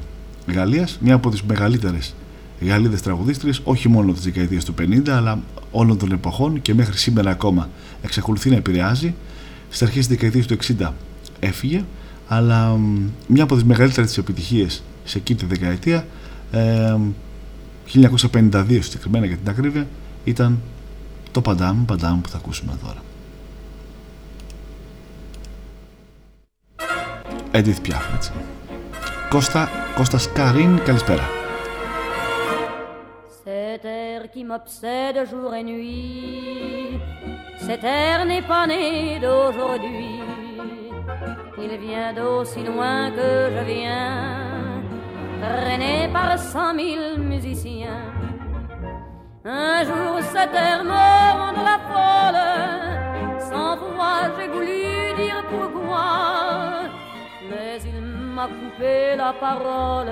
Γαλλίας μια από τις μεγαλύτερες Γαλλίδες τραγουδίστρες όχι μόνο της δεκαετίας του 50 αλλά όλων των εποχών και μέχρι σήμερα ακόμα εξακολουθεί να επηρεάζει. Στις αρχές της δεκαετίας του 60 έφυγε αλλά μια από τις μεγαλύτερες της επιτυχίες σε εκείνη τη δεκαετία ε, 1952 συγκεκριμένα για την ακρίβεια ήταν το Παντάμ Παντάμ που θα ακούσουμε τώρα. Edith Piaf έτσι. Κώστα, Κώστας Καρίν καλησπέρα qui m'obsède jour et nuit. Cet air n'est pas né d'aujourd'hui. Il vient d'aussi loin que je viens, traîné par cent mille musiciens. Un jour cet air me rend la folle, sans voix j'ai voulu dire pourquoi, mais il m'a coupé la parole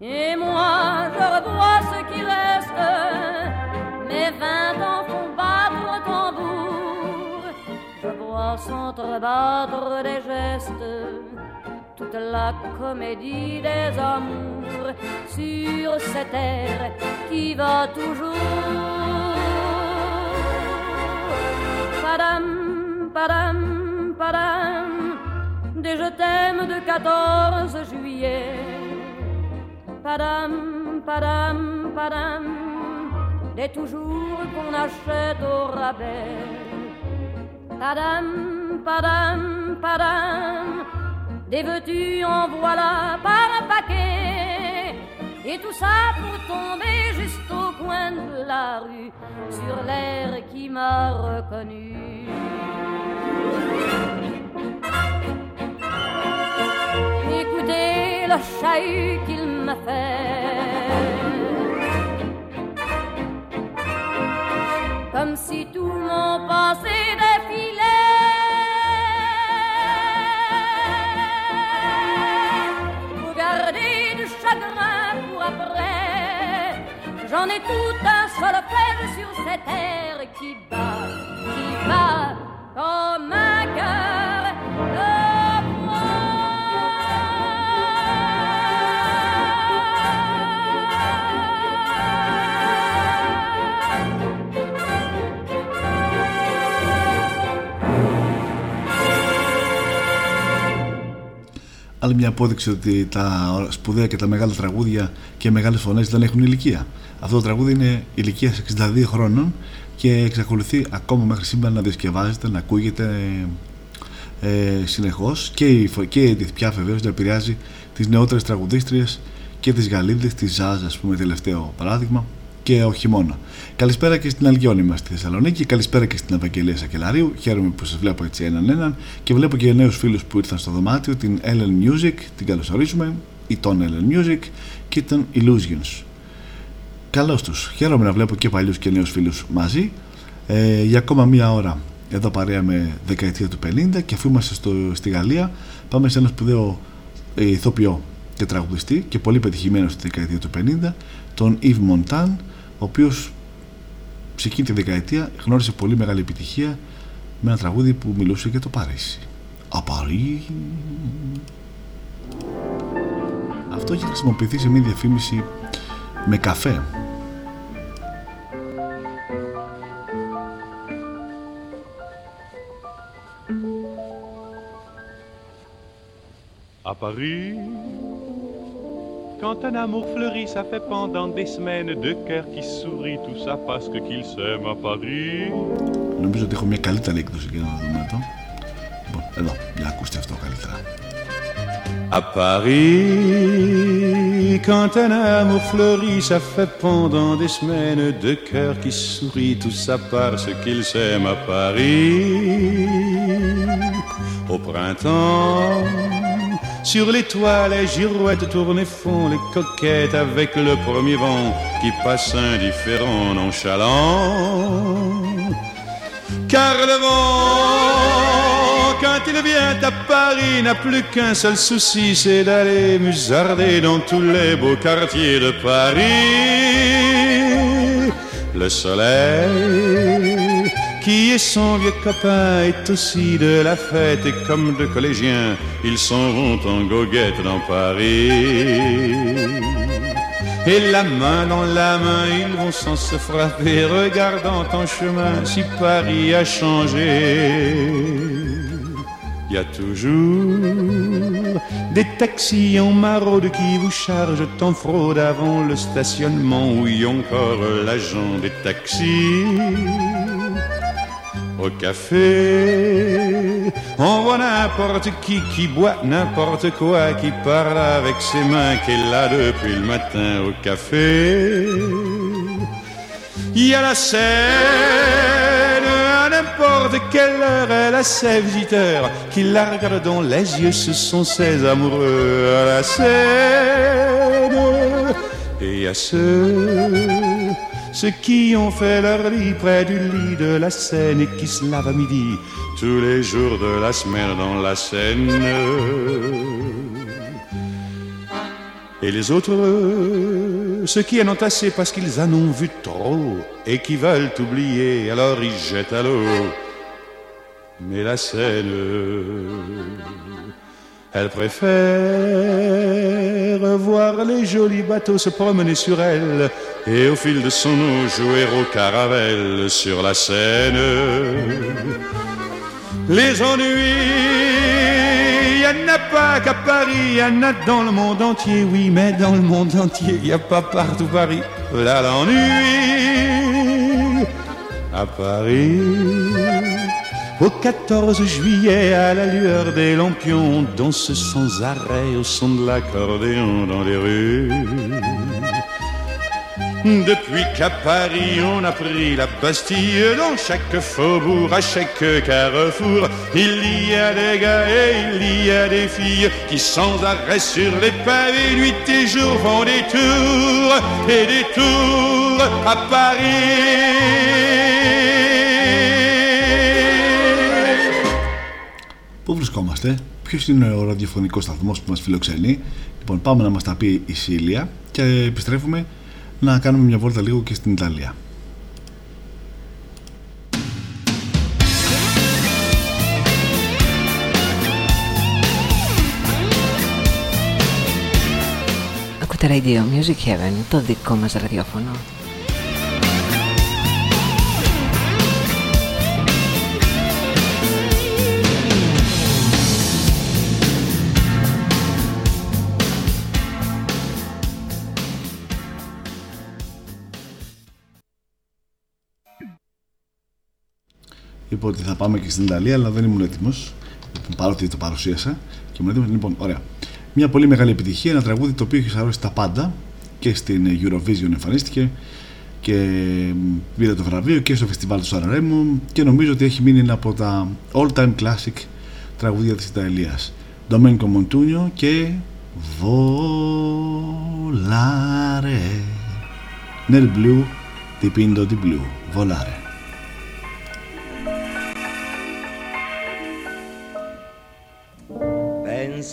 Et moi, je revois ce qui reste, mes vingt ans font battre le tambour. Je vois s'entrebattre des gestes toute la comédie des amours sur cette terre qui va toujours. Padam, padam, padam, des je t'aime de 14 juillet. Padam, padam, padam, des toujours qu'on achète au rabais. Padam, padam, padam, des veux-tu en voilà par un paquet. Et tout ça pour tomber juste au coin de la rue, sur l'air qui m'a reconnu. Écoutez le chahut qu'il m'a fait. Comme si tout mon passé défilait. Pour garder du chagrin pour après. J'en ai tout un solfège sur cette terre qui bat, qui bat comme un cœur Άλλη μια απόδειξη ότι τα σπουδαία και τα μεγάλα τραγούδια και μεγάλες φωνές δεν έχουν ηλικία. Αυτό το τραγούδι είναι ηλικία 62 χρόνων και εξακολουθεί ακόμα μέχρι σήμερα να διασκευάζεται, να ακούγεται ε, συνεχώς και η, φο- και η Edith Piaf βεβαίως να επηρεάζει τις νεότερες τραγουδίστριες και τις Γαλίδες, τη Ζάζ ας πούμε τελευταίο παράδειγμα και όχι μόνο. Καλησπέρα και στην Αλγιόνη μας στη Θεσσαλονίκη, καλησπέρα και στην Ευαγγελία Σακελαρίου. Χαίρομαι που σας βλέπω έτσι έναν έναν και βλέπω και νέους φίλους που ήρθαν στο δωμάτιο, την Ellen Music, την καλωσορίζουμε, ή τον Ellen Music και τον Illusions. Καλώς τους. Χαίρομαι να βλέπω και παλιούς και νέους φίλους μαζί. Ε, για ακόμα μία ώρα εδώ παρέα με δεκαετία του 50 και αφού είμαστε στο, στη Γαλλία πάμε σε ένα σπουδαίο ε, ηθοποιό και τραγουδιστή και πολύ πετυχημένο στη δεκαετία του 50 τον Yves Montand ο οποίος σε εκείνη τη δεκαετία γνώρισε πολύ μεγάλη επιτυχία με ένα τραγούδι που μιλούσε για το Παρίσι. Α Παρί. Αυτό έχει χρησιμοποιηθεί σε μια διαφήμιση με καφέ. À Paris, quand un amour fleurit, ça fait pendant des semaines deux cœurs qui sourient, tout ça parce que qu'ils s'aiment à Paris. Νομίζω ότι έχω μια καλύτερη έκδοση για να το δούμε εδώ. Λοιπόν, εδώ, για ακούστε αυτό καλύτερα. À Paris, quand un amour fleurit, ça fait pendant des semaines deux cœurs qui sourient, tout ça parce qu'ils s'aiment à Paris. Au printemps, sur les toits, les girouettes tournent et font les coquettes avec le premier vent qui passe indifférent, nonchalant. Car le vent, quand il vient à Paris, n'a plus qu'un seul souci, c'est d'aller musarder dans tous les beaux quartiers de Paris. Le soleil, qui est son vieux copain, est aussi de la fête et comme de collégiens, ils s'en vont en goguette dans Paris. Et la main dans la main, ils vont sans se frapper, regardant en chemin si Paris a changé. Il y a toujours des taxis en maraude qui vous chargent en fraude avant le stationnement. Oui, encore l'agent des taxis. Au café, on voit n'importe qui qui boit n'importe quoi, qui parle avec ses mains, qui est là depuis le matin au café. Il y a la scène, à n'importe quelle heure, elle a ses visiteurs qui la regardent dans les yeux, ce sont ses amoureux à la scène. Et a ceux, ceux qui ont fait leur lit près du lit de la Seine et qui se lavent à midi tous les jours de la semaine dans la Seine. Et les autres, ceux qui en ont assez parce qu'ils en ont vu trop et qui veulent oublier, alors ils jettent à l'eau. Mais la Seine, elle préfère voir les jolis bateaux se promener sur elle et au fil de son eau jouer au caravelle sur la Seine. Les ennuis, y en a pas qu'à Paris, y en a dans le monde entier, oui, mais dans le monde entier, y a pas partout Paris. Là l'ennui à Paris. Au 14 juillet, à la lueur des lampions, on danse sans arrêt au son de l'accordéon dans les rues. Depuis qu'à Paris on a pris la Bastille, dans chaque faubourg, à chaque carrefour, il y a des gars et il y a des filles qui sans arrêt sur les pavés, nuit et jour font des tours et des tours à Paris. Πού βρισκόμαστε, ποιο είναι ο ραδιοφωνικό σταθμό που μα φιλοξενεί. Λοιπόν, πάμε να μα τα πει η Σίλια και επιστρέφουμε να κάνουμε μια βόλτα λίγο και στην Ιταλία. Ακούτε Radio Music Heaven, το δικό μας ραδιόφωνο. Είπα ότι θα πάμε και στην Ιταλία, αλλά δεν ήμουν έτοιμος. Παρότι το παρουσίασα. Και ήμουν έτοιμος. Λοιπόν, ωραία. Μια πολύ μεγάλη επιτυχία, ένα τραγούδι το οποίο έχει σαρώσει τα πάντα και στην Eurovision εμφανίστηκε και πήρε το βραβείο και στο φεστιβάλ του Σαραρέμου και νομίζω ότι έχει μείνει ένα από τα all time classic τραγούδια της Ιταλίας. Domenico Montunio και Volare nel blu dipinto di blu. Volare.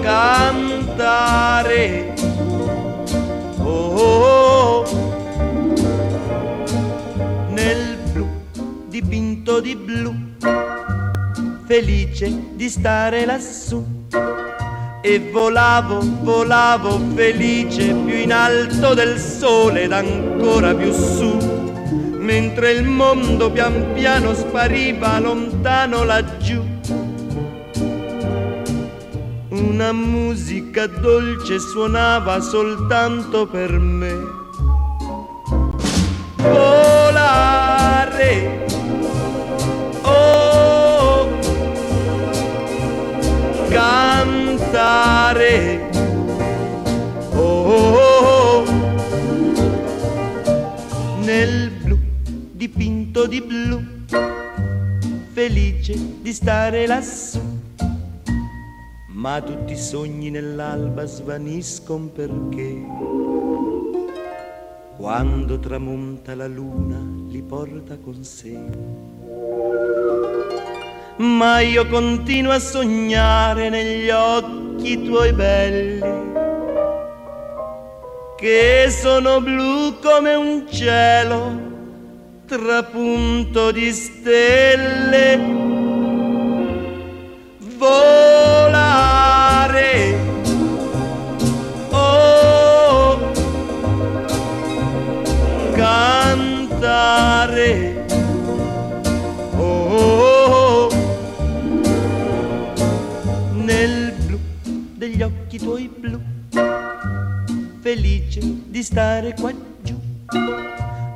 Cantare. Oh, oh, oh. nel blu dipinto di blu, felice di stare lassù. E volavo, volavo felice più in alto del sole ed ancora più su mentre il mondo pian piano spariva lontano laggiù. Una musica dolce suonava soltanto per me. Volare. Oh, cantare. Dipinto di blu, felice di stare lassù ma tutti i sogni nell'alba svaniscono perché quando tramonta la luna li porta con sé. Ma io continuo a sognare negli occhi tuoi belli che sono blu come un cielo trapunto di stelle. Volare. Oh, cantare. Oh, nel blu degli occhi tuoi blu felice di stare qua giù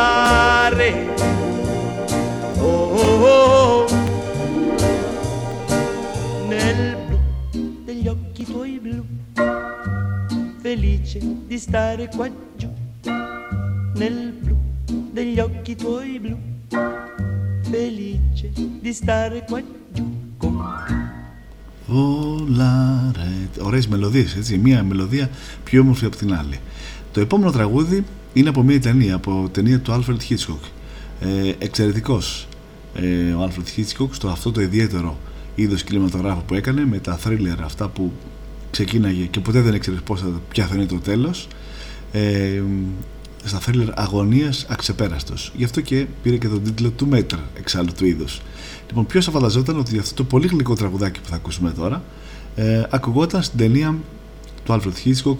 cantare oh, oh, oh. nel blu degli occhi tuoi blu felice di stare qua giù nel blu degli occhi tuoi blu felice di stare qua giù con Βολάρε. Ωραίες μελωδίες, έτσι. Μία μελωδία πιο όμορφη από την άλλη. Το επόμενο τραγούδι είναι από μια ταινία, από ταινία του Alfred Hitchcock. Ε, εξαιρετικός. Ε, ο Alfred Hitchcock στο αυτό το ιδιαίτερο είδος κινηματογράφου που έκανε με τα thriller αυτά που ξεκίναγε και ποτέ δεν ήξερες πώς θα, ποια θα είναι το τέλος. Ε, στα thriller αγωνίας αξεπέραστος. Γι' αυτό και πήρε και τον τίτλο του μέτρα εξάλλου του είδους. Λοιπόν ποιος θα φανταζόταν ότι αυτό το πολύ γλυκό τραγουδάκι που θα ακούσουμε τώρα ε, ακουγόταν στην ταινία του Alfred Hitchcock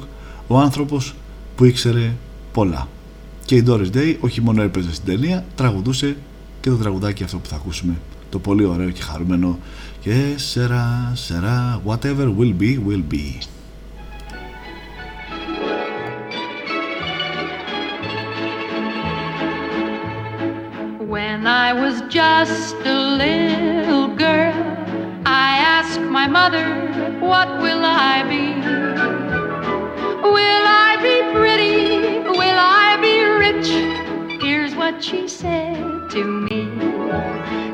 ο άνθρωπος που ήξερε πολλά και η Doris Day όχι μόνο έπαιζε στην ταινία τραγουδούσε και το τραγουδάκι αυτό που θα ακούσουμε το πολύ ωραίο και χαρούμενο και σερά σερά whatever will be will be When I was just a little girl, I asked my mother, What will I be? Will I be pretty? I rich? Here's what she said to me.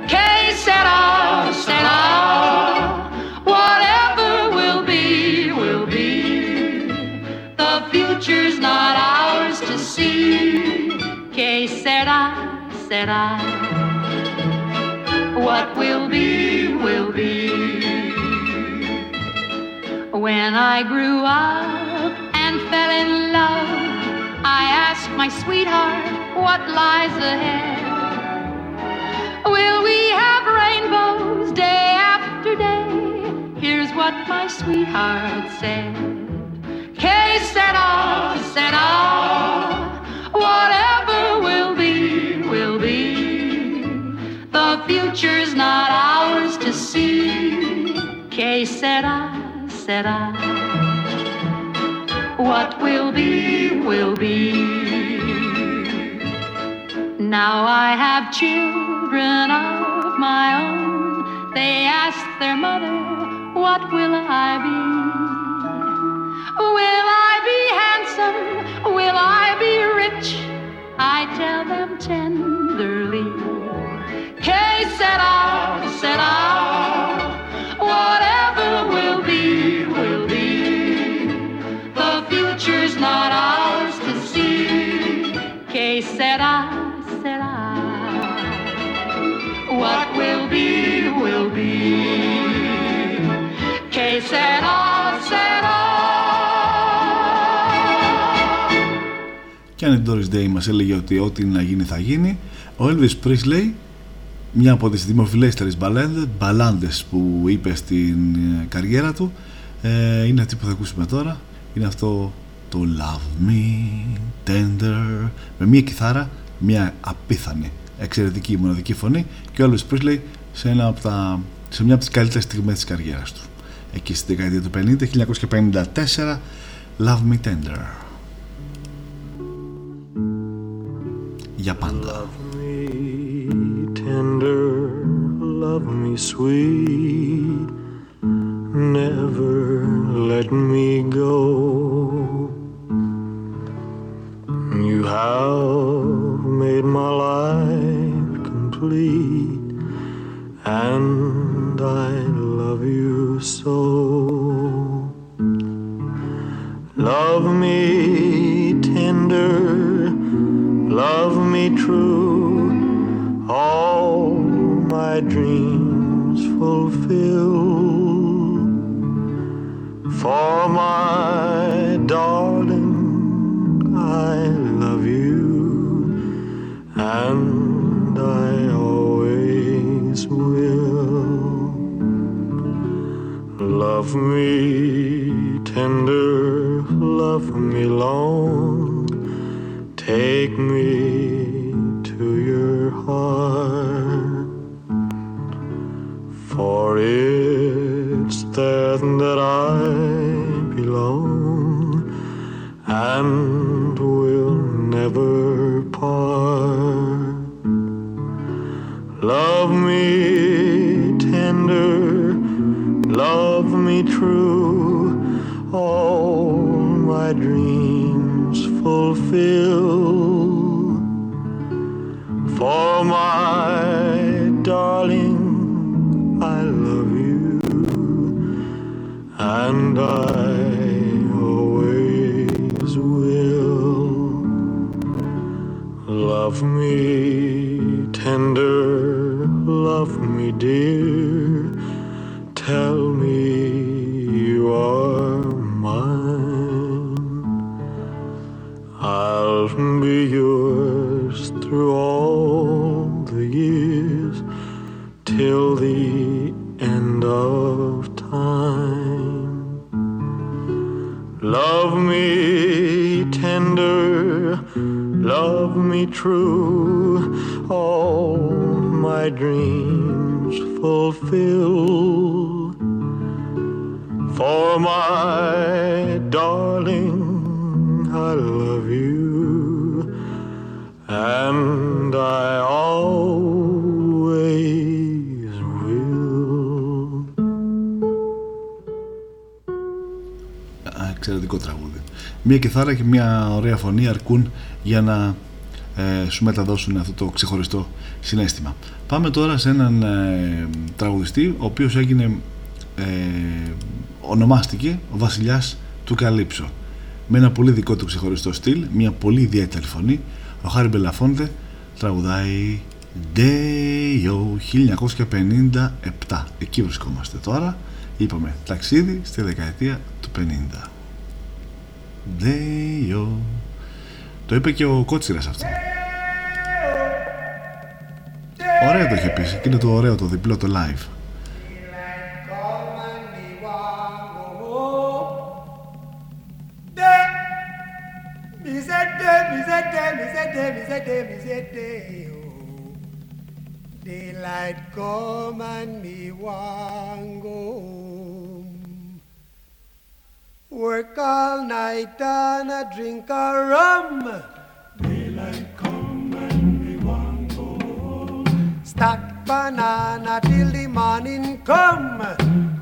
Que sera, sera, whatever will be, will be. The future's not ours to see. Que sera, sera, what will be, will be. When I grew up and fell in love, I asked my sweetheart what lies ahead. Will we have rainbows day after day? Here's what my sweetheart said. Que sera, sera, whatever will be, will be. The future's not ours to see. Que sera, sera. What will be, will be. Now I have children of my own. They ask their mother, What will I be? Will I be handsome? Will I be rich? I tell them tenderly. Que sera, sera. Will be, will be. Que sera, sera. και αν η Doris Day μας έλεγε ότι ό,τι να γίνει θα γίνει ο Elvis Presley μια από τις δημοφιλέστερες μπαλάντες, μπαλάντες που είπε στην ε, καριέρα του ε, είναι αυτή που θα ακούσουμε τώρα είναι αυτό το Love Me Tender με μια κιθάρα μια απίθανη εξαιρετική μοναδική φωνή και ο Elvis Presley σε, ένα από τα, σε μια από τις καλύτερες στιγμές της καριέρας του. Εκεί στη δεκαετία του 50 1954 Love Me Tender. Για πάντα. Love me tender, love me sweet, never let me go. You have made my life complete, and I love you so. Love me tender, love me true, all my dreams fulfill. For my darling, Love me tender, love me long, take me to your heart. For it's there that I belong and will never part. Love true, all my dreams fulfill. For my darling, I love you, and I always will. Love me tender, true, all my dreams fulfill. For my darling, I love you, and I always will. Α, εξαιρετικό τραγούδι. Μία κιθάρα και μία ωραία φωνή αρκούν για να ε, σου μεταδώσουν αυτό το ξεχωριστό συνέστημα. Πάμε τώρα σε έναν ε, τραγουδιστή ο οποίος έγινε ε, ονομάστηκε ο βασιλιάς του Καλύψο. Με ένα πολύ δικό του ξεχωριστό στυλ μια πολύ ιδιαίτερη φωνή ο Χάρη Μπελαφόντε τραγουδάει Day 1957 εκεί βρισκόμαστε τώρα. Είπαμε ταξίδι στη δεκαετία του 50 Day το είπε και ο Κότσιρας αυτό. Ωραίο το είχε πει και είναι το ωραίο το διπλό το live. Daylight come and me want all night and a drink a rum. Daylight come and me want go home. Stack banana till the morning come.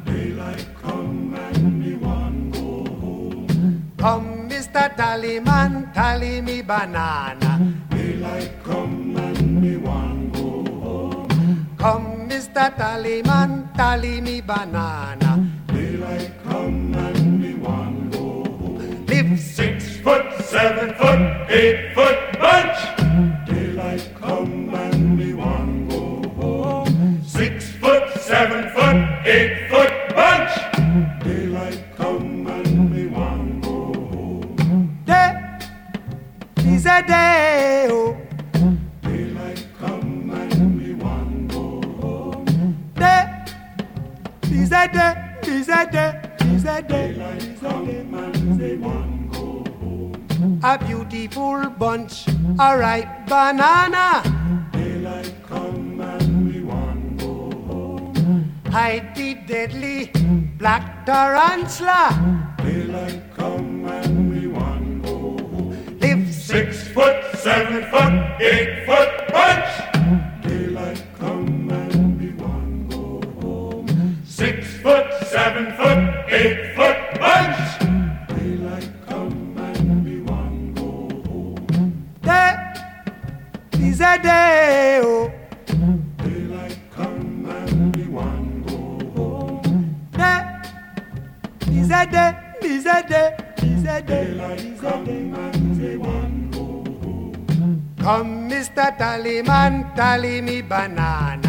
Daylight come and me want go home. Come, Mr. Tallyman, tally me banana. Daylight come and me want go home. Come, Mr. Tallyman, tally me banana. Daylight six foot, seven foot, eight foot bunch. A ripe banana. Daylight come and we want go home. Hide the deadly black tarantula. Daylight come and we want go home. Live Six foot, seven foot, eight foot punch. Dale mi banana.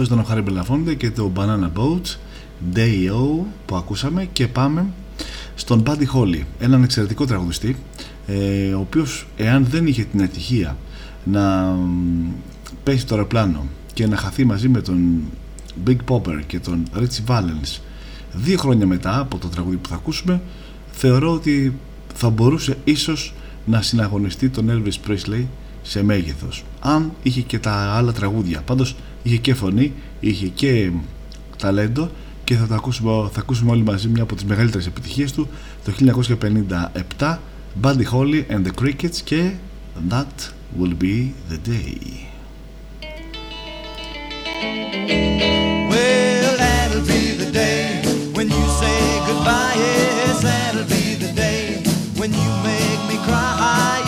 Αυτός ήταν ο Χάρη Μπελαφόντε και το Banana Boat Day O που ακούσαμε. Και πάμε στον Buddy Holly έναν εξαιρετικό τραγουδιστή ε, ο οποίος εάν δεν είχε την ατυχία να μ, πέσει το αεροπλάνο και να χαθεί μαζί με τον Big Popper και τον Richie Valens δύο χρόνια μετά από το τραγούδι που θα ακούσουμε θεωρώ ότι θα μπορούσε ίσως να συναγωνιστεί τον Elvis Presley σε μέγεθος αν είχε και τα άλλα τραγούδια. Πάντως είχε και φωνή είχε και ταλέντο και θα, το ακούσουμε, θα ακούσουμε όλοι μαζί μια από τις μεγαλύτερες επιτυχίες του το 1957 Buddy Holly and the Crickets και That Will Be The Day Well, that'll be the day when you say goodbye. Yes, that'll be the day when you make me cry.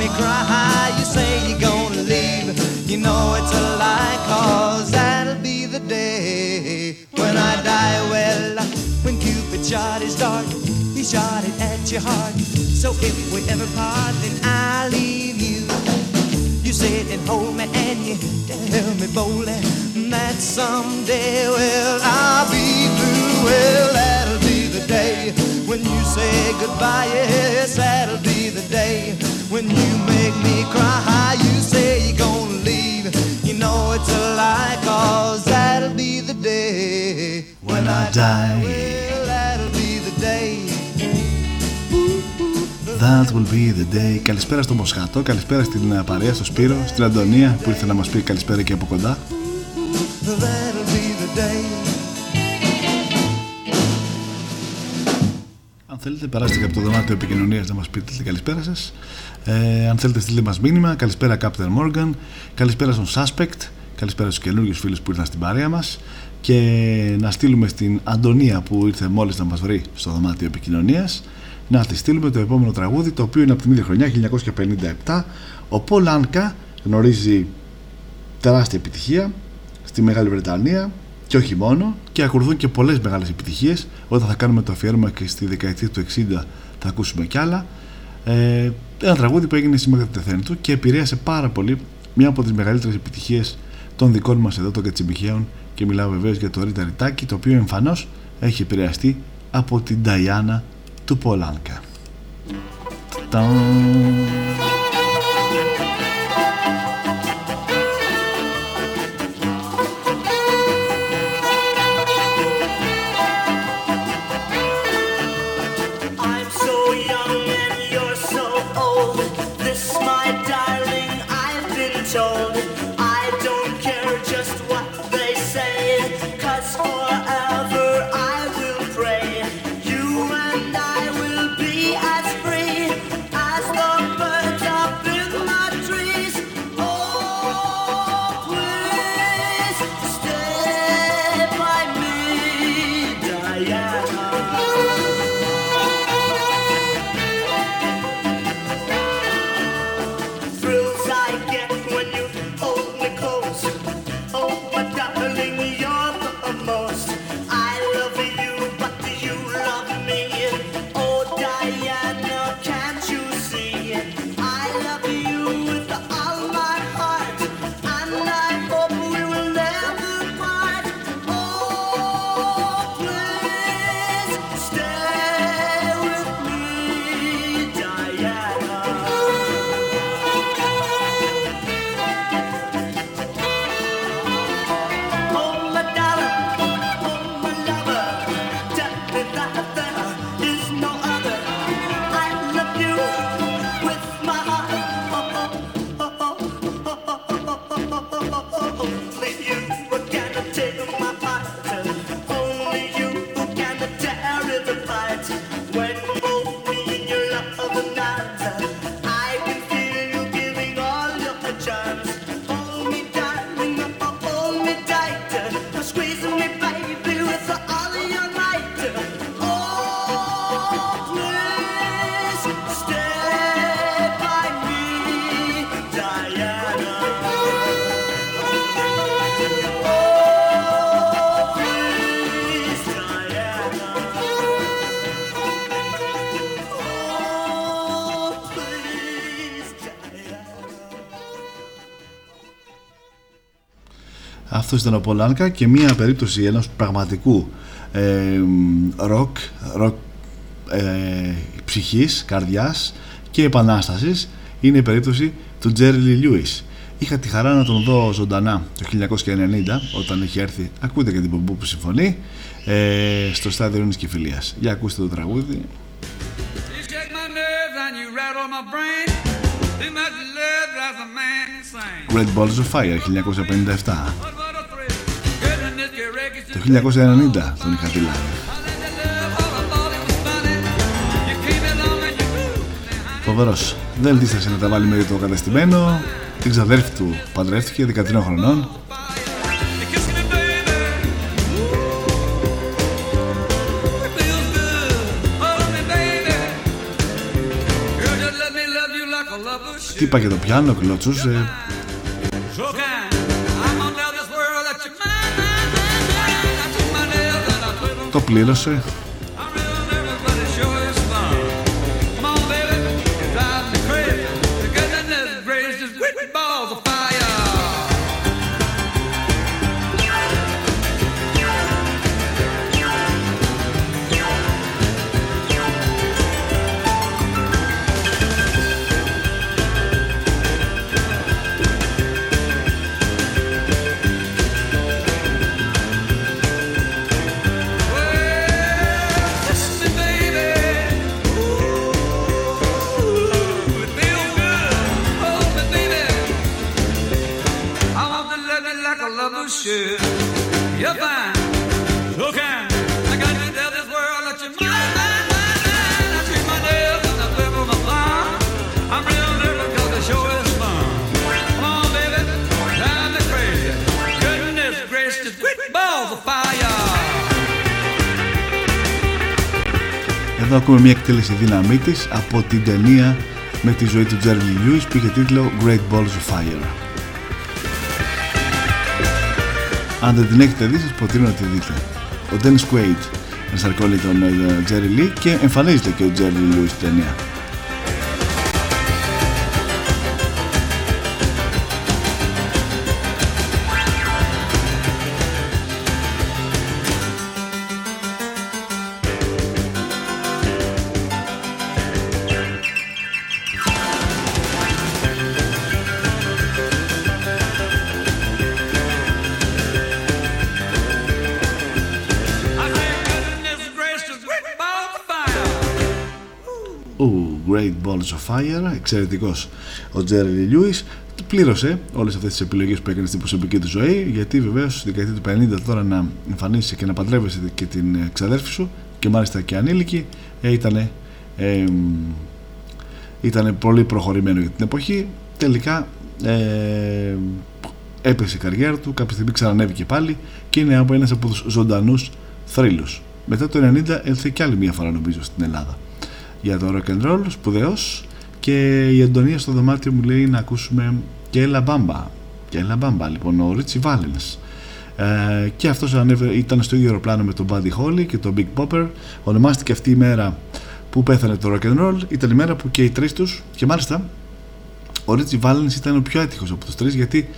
me cry. You say you're gonna leave. You know it's a lie, cause that'll be the day when I die. Well, when Cupid shot his dart, he shot it at your heart. So if we ever part, then I'll leave you. You sit and hold me and you tell me boldly that someday, well, I'll be blue. Well, that'll be the day when you say goodbye. Yes, that'll be the day when you make me cry. You say you're gonna leave. You know it's a lie, cause that'll be the day when I die. Well, that'll be the day. That will be the day. Καλησπέρα στο Μοσχάτο, καλησπέρα στην ε, παρέα, στο Σπύρο, στην Αντωνία που ήρθε να μας πει καλησπέρα και από κοντά. That'll be the day. Αν θέλετε, περάστε και από το δωμάτιο επικοινωνίας να μας πείτε την καλησπέρα σας. Ε, αν θέλετε, στείλτε μας μήνυμα. Καλησπέρα, Captain Morgan. Καλησπέρα στον Suspect. Καλησπέρα στους καινούριους φίλους που ήρθαν στην παρέα μας. Και να στείλουμε στην Αντωνία που ήρθε μόλις να μας βρει στο δωμάτιο επικοινωνίας. Να τη στείλουμε το επόμενο τραγούδι, το οποίο είναι από την ίδια χρονιά, 1957. Ο Πολ Άνκα γνωρίζει τεράστια επιτυχία στη Μεγάλη Βρετανία και όχι μόνο και ακολουθούν και πολλές μεγάλες επιτυχίες όταν θα κάνουμε το αφιέρωμα και στη δεκαετία του 60 θα ακούσουμε κι άλλα ε, ένα τραγούδι που έγινε σήμερα το τεθέν του και επηρέασε πάρα πολύ μια από τις μεγαλύτερες επιτυχίες των δικών μας εδώ των Κατσιμπηχαίων και μιλάω βεβαίως για το Ρίτα Ριτάκι το οποίο εμφανώς έχει επηρεαστεί από την Νταϊάννα του Πολάνκα. Αυτό ήταν ο Πολάνκα και μια περίπτωση ενός πραγματικού ε, ροκ, ροκ ε, ψυχής, καρδιάς και επανάστασης είναι η περίπτωση του Τζέρλι Λιούις. Είχα τη χαρά να τον δω ζωντανά το 1990 όταν είχε έρθει, ακούτε και την πομπού που συμφωνεί, ε, στο στάδιο Ειρήνης Κυφιλία. Για ακούστε το τραγούδι. Red Balls of Fire 1957 το 1990 τον είχα δει live. Φοβερός. Δεν δίστασε να τα βάλει με το καταστημένο. Την ξαδέρφη του παντρεύτηκε 13 χρονών. Girl, just let me love you like a lover should. Χτύπαγε το πιάνο, κλωτσούσε. Το πλήρωσε. Μια εκτέλεση δύναμή της από την ταινία με τη ζωή του Τζέρμι Lewis που είχε τίτλο Great Balls of Fire. Αν δεν την έχετε δει, σας προτείνω να τη δείτε. Ο Dennis Quaid ενσαρκώνει τον ε, Jerry Lee και εμφανίζεται και ο Jerry Lewis στην ταινία. Balls of Fire, εξαιρετικός ο Τζέρελι Λιούις, πλήρωσε όλες αυτές τις επιλογές που έκανε στην προσωπική του ζωή γιατί βεβαίως στη δεκαετία του 50 τώρα να εμφανίσει και να παντρεύεσαι και την ξαδέρφη σου και μάλιστα και ανήλικη ε, ήταν ε, ήταν πολύ προχωρημένο για την εποχή. Τελικά ε, έπεσε η καριέρα του κάποια στιγμή ξανανέβηκε πάλι και είναι από ένας από τους ζωντανούς θρύλους. Μετά το 90 έλθε και άλλη μια φορά νομίζω στην Ελλάδα για το rock and roll σπουδαίος. Και η Αντωνία στο δωμάτιο μου λέει να ακούσουμε και Μπάμπα. Και Μπάμπα λοιπόν ο Ρίτσι Valens ε, και αυτός ήταν στο ίδιο αεροπλάνο με τον Buddy Holly και τον Big Popper. Ονομάστηκε αυτή η μέρα που πέθανε το rock and roll. Ήταν η μέρα που και οι τρεις τους και μάλιστα ο Ρίτσι Valens ήταν ο πιο έτυχος από τους τρεις γιατί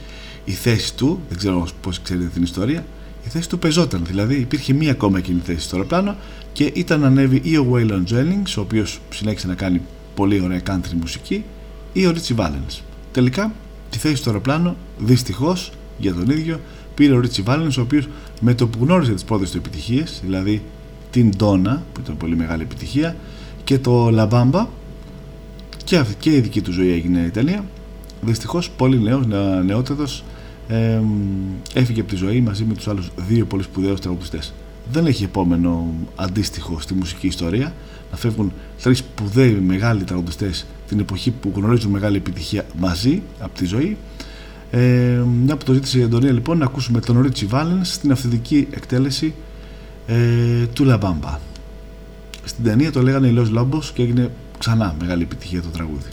η θέση του, δεν ξέρω πώς ξέρετε την ιστορία η θέση του πεζόταν, δηλαδή υπήρχε μία ακόμα εκείνη θέση στο αεροπλάνο και ήταν να ανέβει ή ο Waylon Jennings ο οποίος συνέχισε να κάνει πολύ ωραία country μουσική ή ο Ρίτσι Valens. Τελικά τη θέση στο αεροπλάνο δυστυχώς για τον ίδιο πήρε ο Ρίτσι Valens ο οποίος με το που γνώρισε τις πρώτες του επιτυχίες δηλαδή την Donna που ήταν πολύ μεγάλη επιτυχία και το La και, και η δική του ζωή έγινε η Ιταλία δυστυχώς πολύ νέος, νεότερος ε, έφυγε από τη ζωή μαζί με τους άλλους δύο πολύ σπουδαίους τραγουδιστές δεν έχει επόμενο αντίστοιχο στη μουσική ιστορία να φεύγουν τρεις σπουδαίοι μεγάλοι τραγουδιστές την εποχή που γνωρίζουν μεγάλη επιτυχία μαζί από τη ζωή. Ε, μια που το ζήτησε η Αντωνία λοιπόν να ακούσουμε τον Ρίτσι Βάλεν στην αυθεντική εκτέλεση ε, του Λαμπάμπα στην ταινία το λέγανε Λος Λόμπος και έγινε ξανά μεγάλη επιτυχία το τραγούδι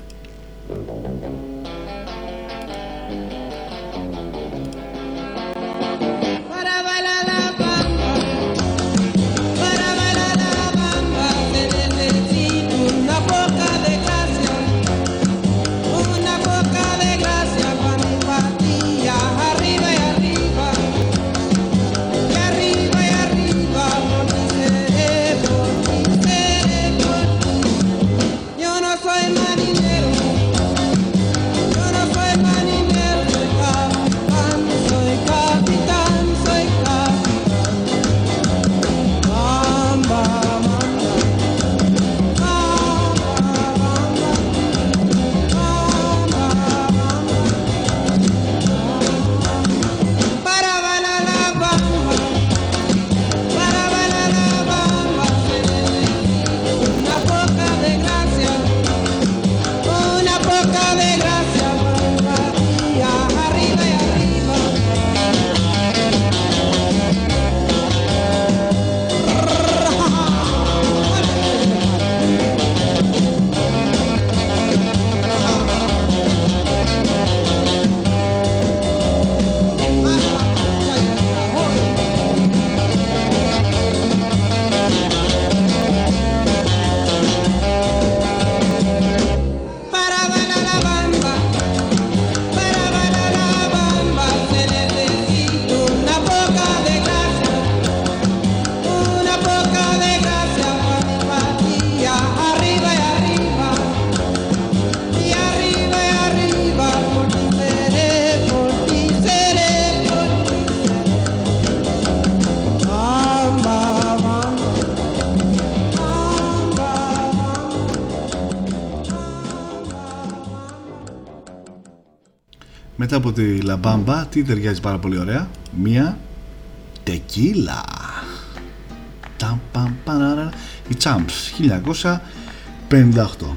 Λαμπάμπα τι ταιριάζει πάρα πολύ ωραία. Μία τεκίλα η Champs 1958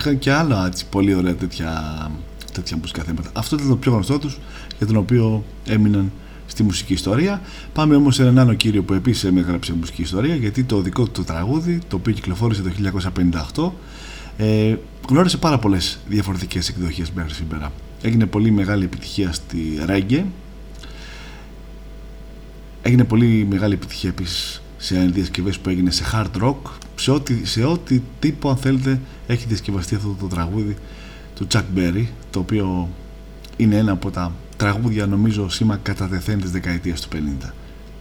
Είχαν και άλλα έτσι, πολύ ωραία τέτοια, τέτοια μουσικά θέματα. Αυτό ήταν το πιο γνωστό τους για τον οποίο έμειναν στη μουσική ιστορία. Πάμε όμως σε έναν άλλο κύριο που επίσης έγραψε μουσική ιστορία γιατί το δικό του το τραγούδι, το οποίο κυκλοφόρησε το 1958, ε, γνώρισε πάρα πολλές διαφορετικές εκδοχές μέχρι σήμερα. Έγινε πολύ μεγάλη επιτυχία στη Reggae, έγινε πολύ μεγάλη επιτυχία επίσης σε διασκευές που έγινε σε hard rock, σε ό,τι, σε ό,τι τύπο αν θέλετε έχει διασκευαστεί αυτό το τραγούδι του Chuck Berry, το οποίο είναι ένα από τα τραγούδια νομίζω σήμα κατά τεθέν της δεκαετίας του 50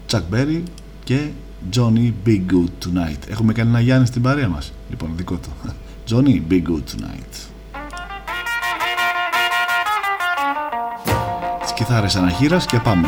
Chuck Berry και Johnny Be Good Tonight. Έχουμε κάνει ένα Γιάννη στην παρέα μας. Λοιπόν δικό του. Johnny Be Good Tonight. Τις κιθάρες αναχείρας και πάμε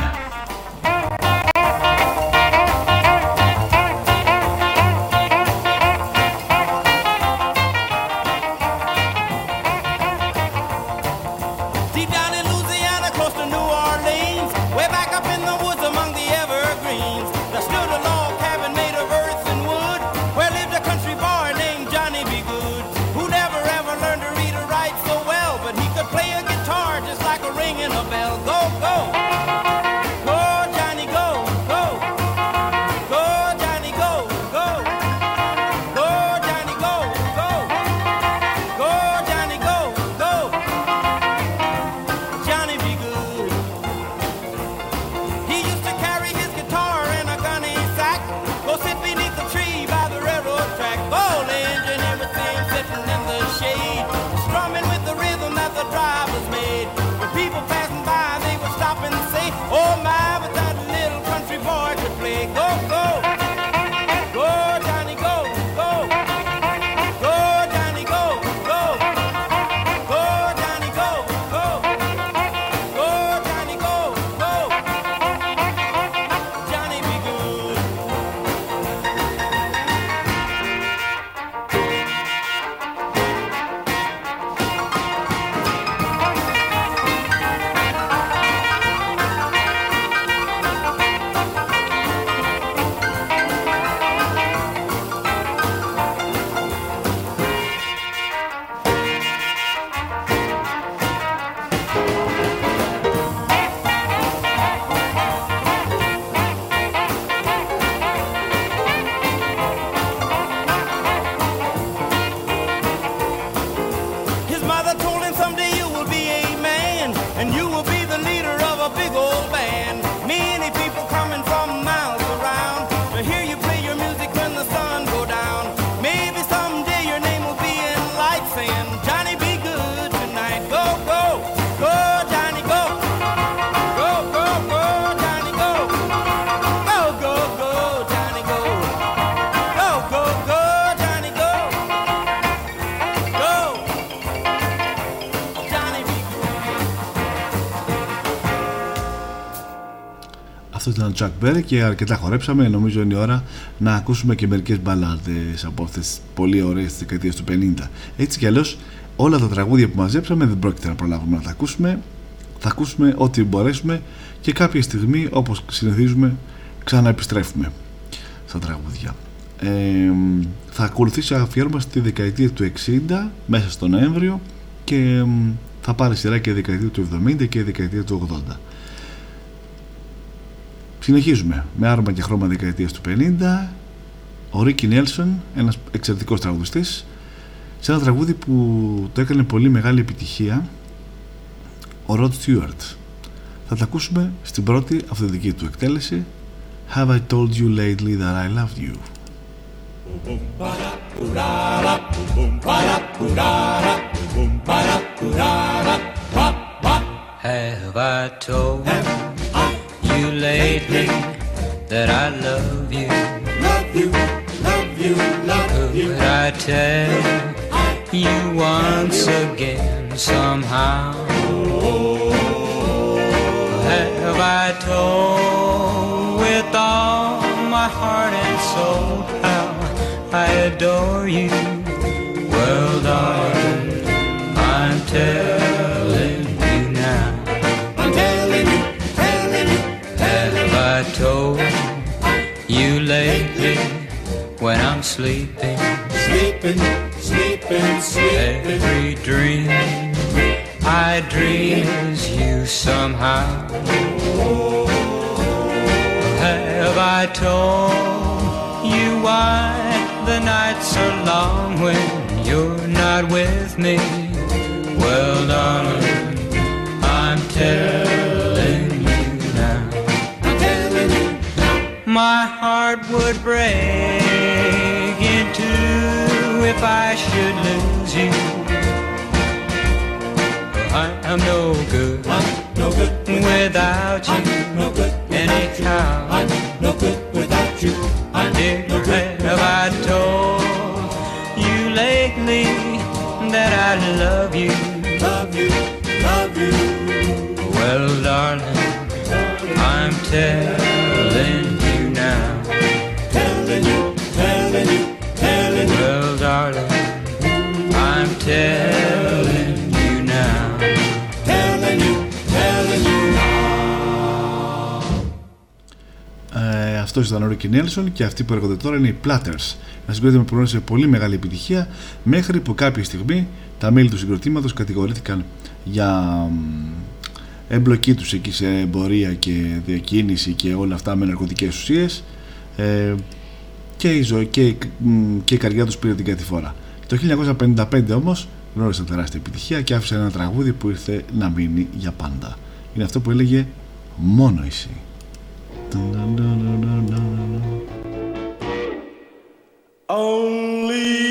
Chuck Berry και αρκετά χορέψαμε. Νομίζω είναι η ώρα να ακούσουμε και μερικές μπαλάντες από αυτές τις πολύ ωραίες της δεκαετίας του 50. Έτσι κι αλλιώς όλα τα τραγούδια που μαζέψαμε δεν πρόκειται να προλάβουμε να τα ακούσουμε. Θα ακούσουμε ό,τι μπορέσουμε και κάποια στιγμή όπως συνηθίζουμε ξαναεπιστρέφουμε στα τραγούδια. Ε, θα ακολουθήσει αφιέρωμα στη δεκαετία του 60 μέσα στο Νοέμβριο και θα πάρει σειρά και η δεκαετία του 70 και η δεκαετία του 80. Συνεχίζουμε με άρμα και χρώμα δεκαετίας του 50 ο Ρίκι Νέλσον, ένας εξαιρετικός τραγουδιστής σε ένα τραγούδι που το έκανε πολύ μεγάλη επιτυχία ο Ροτ Stewart. Θα τα ακούσουμε στην πρώτη αυθεντική του εκτέλεση Have I told you lately that I loved you Have I told you once again somehow? Have I told with all my heart and soul how I adore you? Well, darling, I'm telling you now. I'm telling you, telling you. Have I told you lately when I'm sleeping, Sleeping, every dream I dream is you somehow. Have I told you why the nights are long when you're not with me? Well, darling, I'm telling you now. My heart would break if I should lose you. I'm no good, I'm no good without you. I'm no good Anyhow, I'm no good without you. I'm dear, no good have I told you lately that I love you? Love you, love you. Well, darling, I'm telling Ε, αυτός ήταν ο Ρίκι Νέλσον και αυτοί που έρχονται τώρα είναι οι Platters. Ένα συγκρότημα που γνώρισε πολύ μεγάλη επιτυχία μέχρι που κάποια στιγμή τα μέλη του συγκροτήματος κατηγορήθηκαν για μ, εμπλοκή τους εκεί σε εμπορία και διακίνηση και όλα αυτά με ναρκωτικές ουσίες ε, και, η ζωή, και, η- μ, και η καρδιά τους πήρε την κατηφόρα. Το 1955 όμως γνώρισαν τεράστια επιτυχία και άφησε ένα τραγούδι που ήρθε να μείνει για πάντα. Είναι αυτό που έλεγε «Μόνο εσύ». Only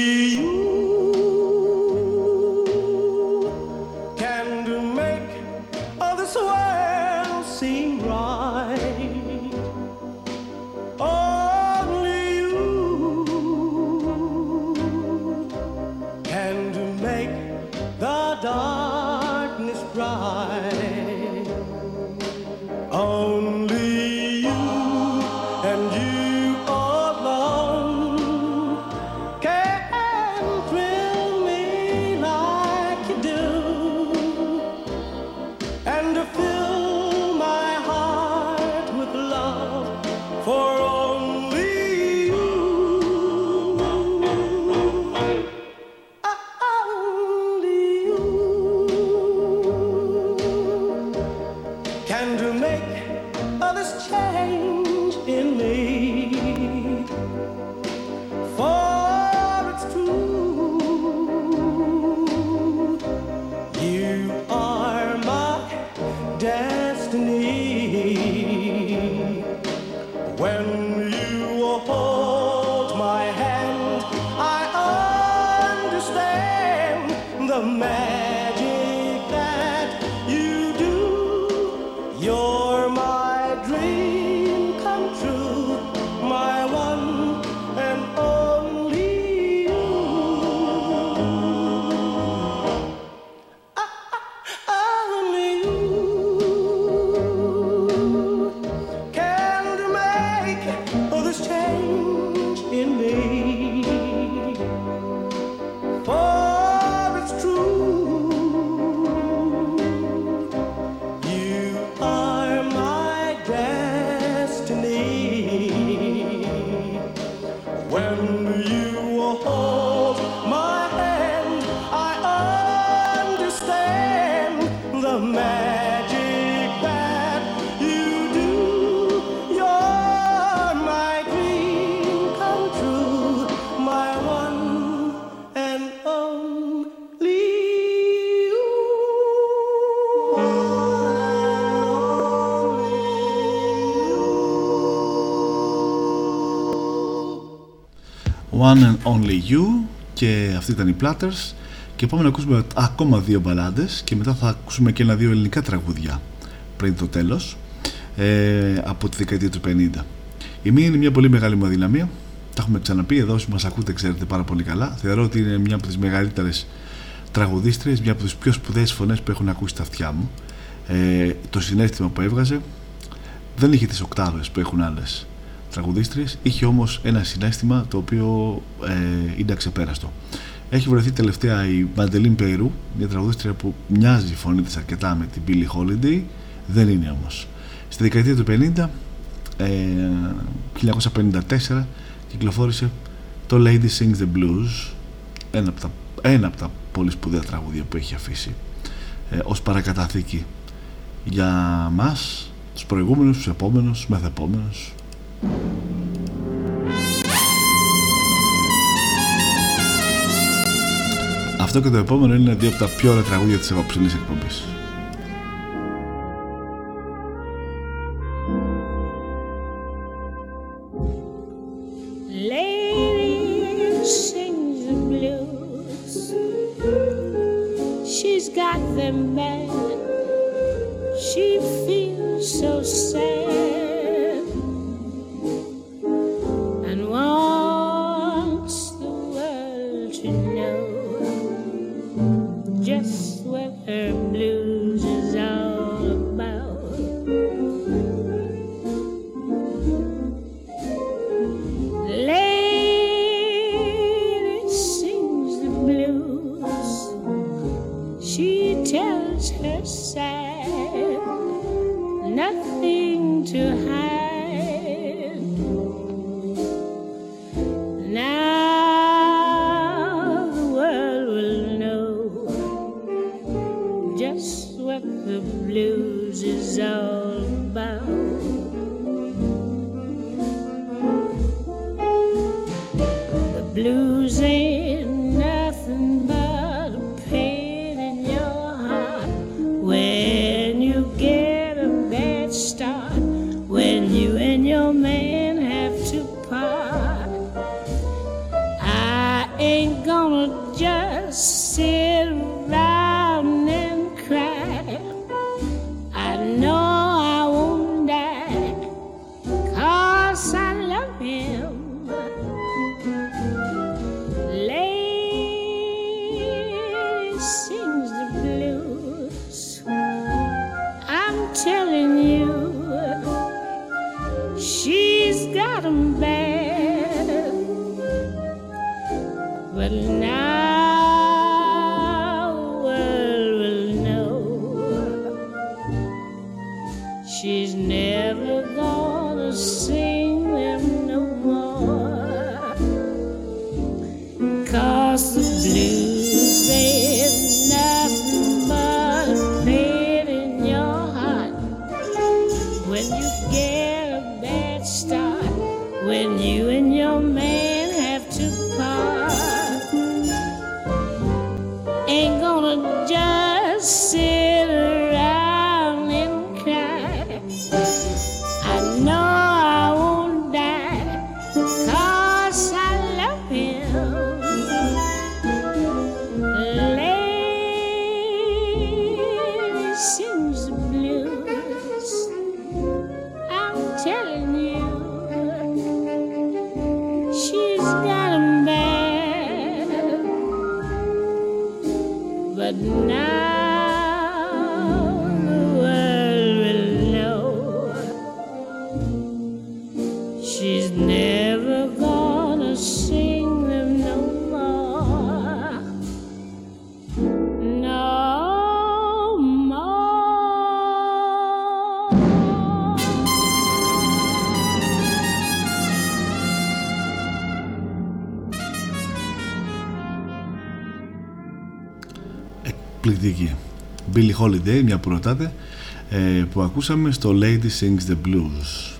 One and Only You και αυτή ήταν οι Platters. Και πάμε να ακούσουμε ακόμα δύο μπαλάντες και μετά θα ακούσουμε και ένα-δύο ελληνικά τραγούδια πριν το τέλος ε, από τη δεκαετία του 50 η μία είναι μια πολύ μεγάλη μου αδυναμία. Τα έχουμε ξαναπεί εδώ όσοι μας ακούτε ξέρετε πάρα πολύ καλά. Θεωρώ ότι είναι μια από τις μεγαλύτερες τραγουδίστρες μια από τις πιο σπουδαίες φωνές που έχουν ακούσει τα αυτιά μου. Ε, το συνέστημα που έβγαζε. Δεν είχε τις οκτάβες που έχουν άλλες τραγουδίστριες. Είχε όμως ένα συνέστημα το οποίο ε, είναι αξεπέραστο έχει βρεθεί τελευταία η Μαντελίν Περού μια τραγουδίστρια που μοιάζει η φωνή της αρκετά με την Billie Holiday. Δεν είναι όμως. Στη δεκαετία του 50 ε, 1954 κυκλοφόρησε το Lady Sings the Blues ένα από τα, ένα από τα πολύ σπουδαία τραγούδια που έχει αφήσει ε, ως παρακαταθήκη για μας τους προηγούμενους, τους επόμενους, τους μεθεπόμενους Αυτό και το επόμενο είναι δύο από τα πιο ωραία τραγούδια της απόψινής εκπομπής. sim Holiday, μια που ρωτάτε, ε, που ακούσαμε στο Lady Sings the Blues.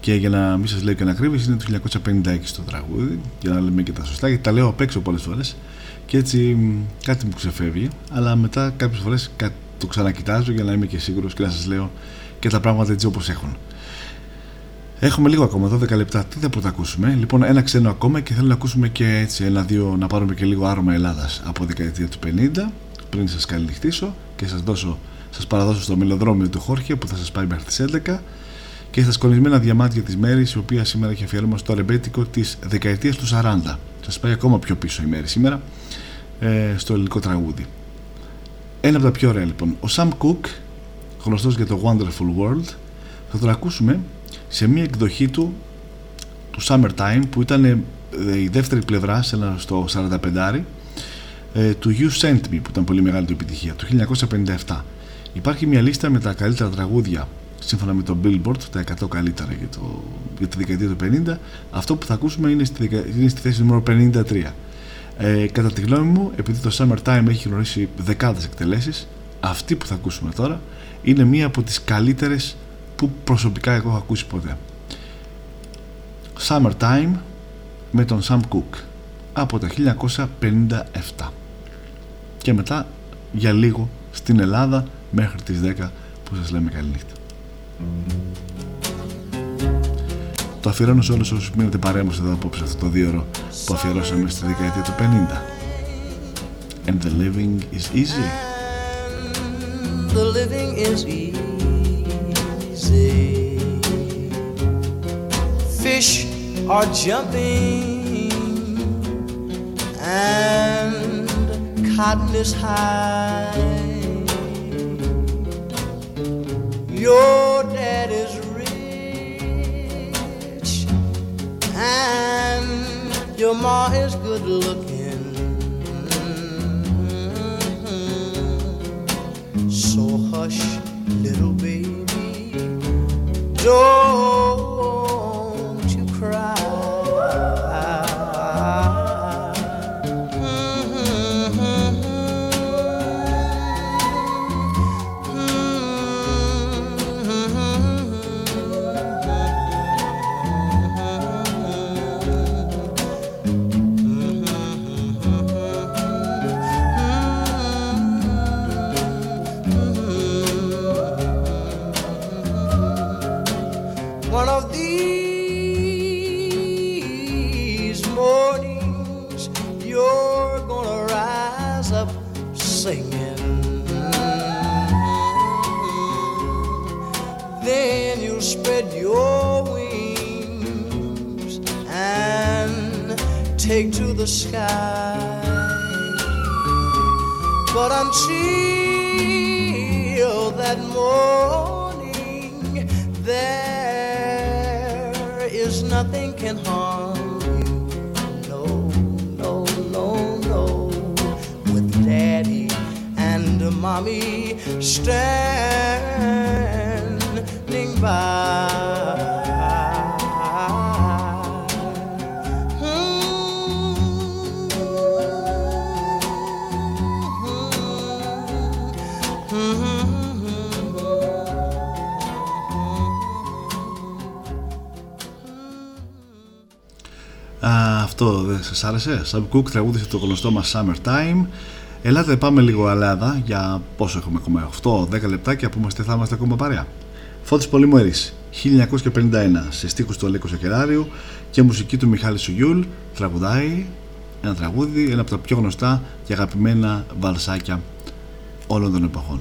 Και για να μην σας λέω και να κρύβεις, είναι το 1956 το τραγούδι, για να λέμε και τα σωστά, γιατί τα λέω απ' έξω πολλές φορές και έτσι μ, κάτι μου ξεφεύγει, αλλά μετά κάποιες φορές το ξανακοιτάζω για να είμαι και σίγουρος και να σας λέω και τα πράγματα έτσι όπως έχουν. Έχουμε λίγο ακόμα, 12 λεπτά. Τι θα πρώτα ακούσουμε; Λοιπόν, ένα ξένο ακόμα και θέλω να ακούσουμε και έτσι ένα-δύο, να πάρουμε και λίγο άρωμα Ελλάδας από δεκαετία του 50 πριν σας καληνυχτήσω και σας δώσω, σας παραδώσω στο μελοδρόμιο του Χόρχε που θα σας πάει μέχρι τις 11 και στα σκολισμένα διαμάτια της μέρης, η οποία σήμερα έχει αφιέρωμα στο ρεμπέτικο της δεκαετίας του 40. Σας πάει ακόμα πιο πίσω η μέρη σήμερα ε, στο ελληνικό τραγούδι. Ένα από τα πιο ωραία λοιπόν. Ο Sam Cooke, γνωστός για το Wonderful World, θα τον ακούσουμε σε μια εκδοχή του του Summertime που ήταν ε, η δεύτερη πλευρά σε ένα, στο 45 ε, του You Sent Me που ήταν πολύ μεγάλη του επιτυχία το 1957 υπάρχει μια λίστα με τα καλύτερα τραγούδια σύμφωνα με το Billboard τα 100 καλύτερα για, το, για τη δεκαετία του 50 αυτό που θα ακούσουμε είναι στη, δεκα- είναι στη θέση νούμερο 53 ε, κατά τη γνώμη μου επειδή το Summertime έχει γνωρίσει δεκάδες εκτελέσεις αυτή που θα ακούσουμε τώρα είναι μία από τις καλύτερες που προσωπικά εγώ έχω ακούσει ποτέ. Summertime με τον Sam Cooke από το 1957 και μετά για λίγο στην Ελλάδα μέχρι τις 10 που σας λέμε καληνύχτα το αφιερώνω σε όλους όσους μείνετε παρέα μας εδώ απόψε αυτό το δύο ώρο που αφιερώσαμε στη δεκαετία του 50 And the living is easy. The living is easy. Fish are jumping. And cotton is high. Your dad is rich and your ma is good looking. So hush, little baby, don't the sky. But until that morning, there is nothing can harm you. No, no, no, no. With daddy and mommy standing αυτό δεν σας άρεσε; Sam Cooke τραγούδισε το γνωστό μας Summertime. Ελάτε πάμε λίγο Ελλάδα για πόσο έχουμε ακόμα 8-10 λεπτάκια που είμαστε, θα είμαστε ακόμα παρέα. Φώτης Πολυμέρης 1951 σε στίχους του Αλέκου Σακεράριου και μουσική του Μιχάλη Σουγιούλ τραγουδάει ένα τραγούδι, ένα από τα πιο γνωστά και αγαπημένα βαλσάκια όλων των εποχών.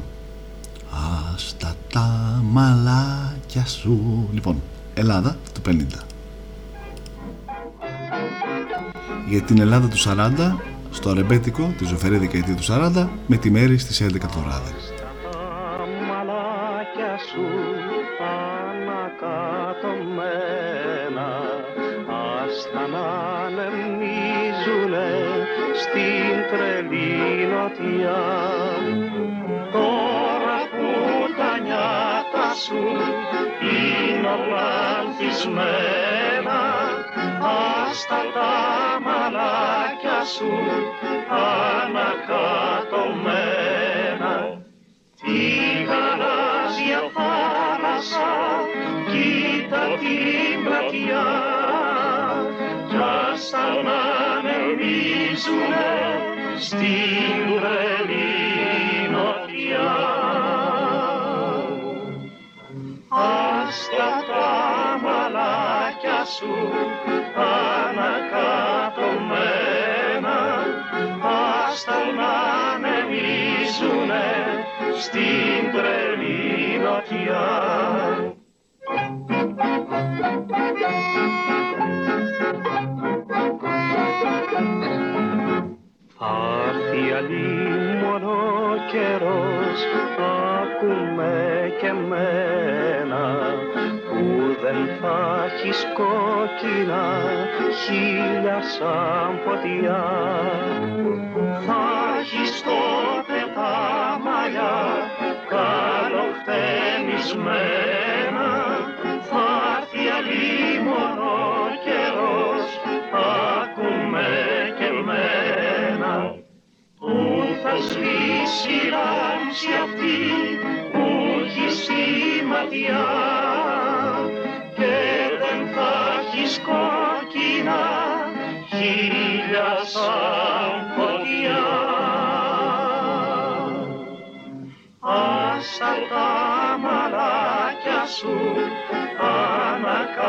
Άστα τα μαλάκια σου. Λοιπόν, Ελλάδα του 50 για την Ελλάδα του 40 στο ρεμπέτικο τη ζωφερή δεκαετία του 40 με τη μέρη στις 11 το βράδυ. μαλάκια σου ανακατωμένα άστα να ανεμίζουνε στην τρελή νοτιά τώρα που τα νιάτα σου είναι όλα ανθισμένα άστα τα μαλάκια σου ανακατωμένα Τη γαλάζια θάλασσα κοίτα την πλατιά κι ας τα ανεμίζουνε στην ουρανή νοτιά. Άστα τα μαλάκια σου ανακατωμένα άστα να ανεμίζουνε στην τρελή νοτιά. Θα έρθει αλλήμωνο καιρός, άκουμε και μένα, που δεν θα κόκκινα χίλια σαν φωτιά. Θα έχεις τότε τα μαλλιά καλοχτενισμένα θα έρθει αλλήμωνο καιρός ακούμε και εμένα. Που θα σβήσει η αυτή που έχει στη ματιά. Σαν φωτιά. Άστα τα μαλάκια σου ανακατωμένα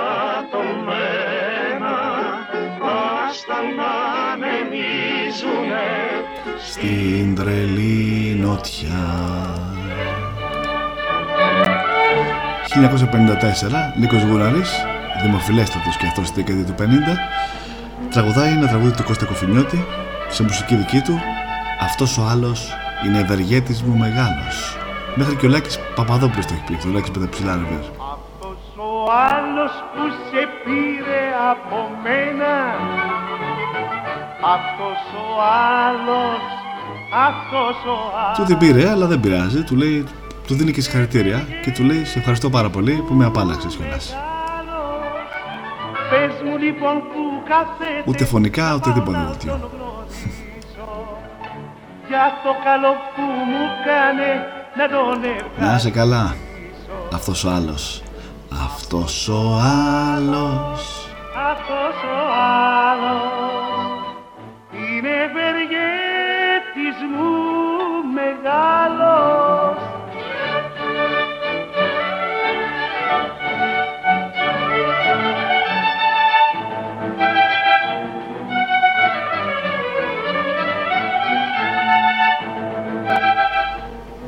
άστα να ανεμίζουνε στην τρελή νότια. 1954, Νίκος Γουράρης, δημοφιλέστατος και αυτός στη δεκαετία του 50, τραγουδάει ένα τραγούδι του Κώστα Κοφινιώτη σε μουσική δική του «Αυτός ο άλλος είναι ευεργέτης μου μεγάλος». Μέχρι και ο Λάκης Παπαδόπουλος το έχει πει, το Λάκης με τα ψηλά ρεβέρ. Ο άλλος που σε πήρε από μένα Αυτός ο άλλος, αυτός ο άλλος Του την πήρε, αλλά δεν πειράζει. Του λέει, του δίνει και συγχαρητήρια και του λέει: Σε ευχαριστώ πάρα πολύ που με απάλλαξες κιόλας. Ούτε φωνικά ούτε τίποτα τέτοιο. Για το καλό που μου κάνε να τον ευχαριστήσω Να είσαι καλά. Αυτός ο άλλος. Αυτός ο άλλος. Αυτός ο άλλος είναι ευεργέτης μου μεγάλος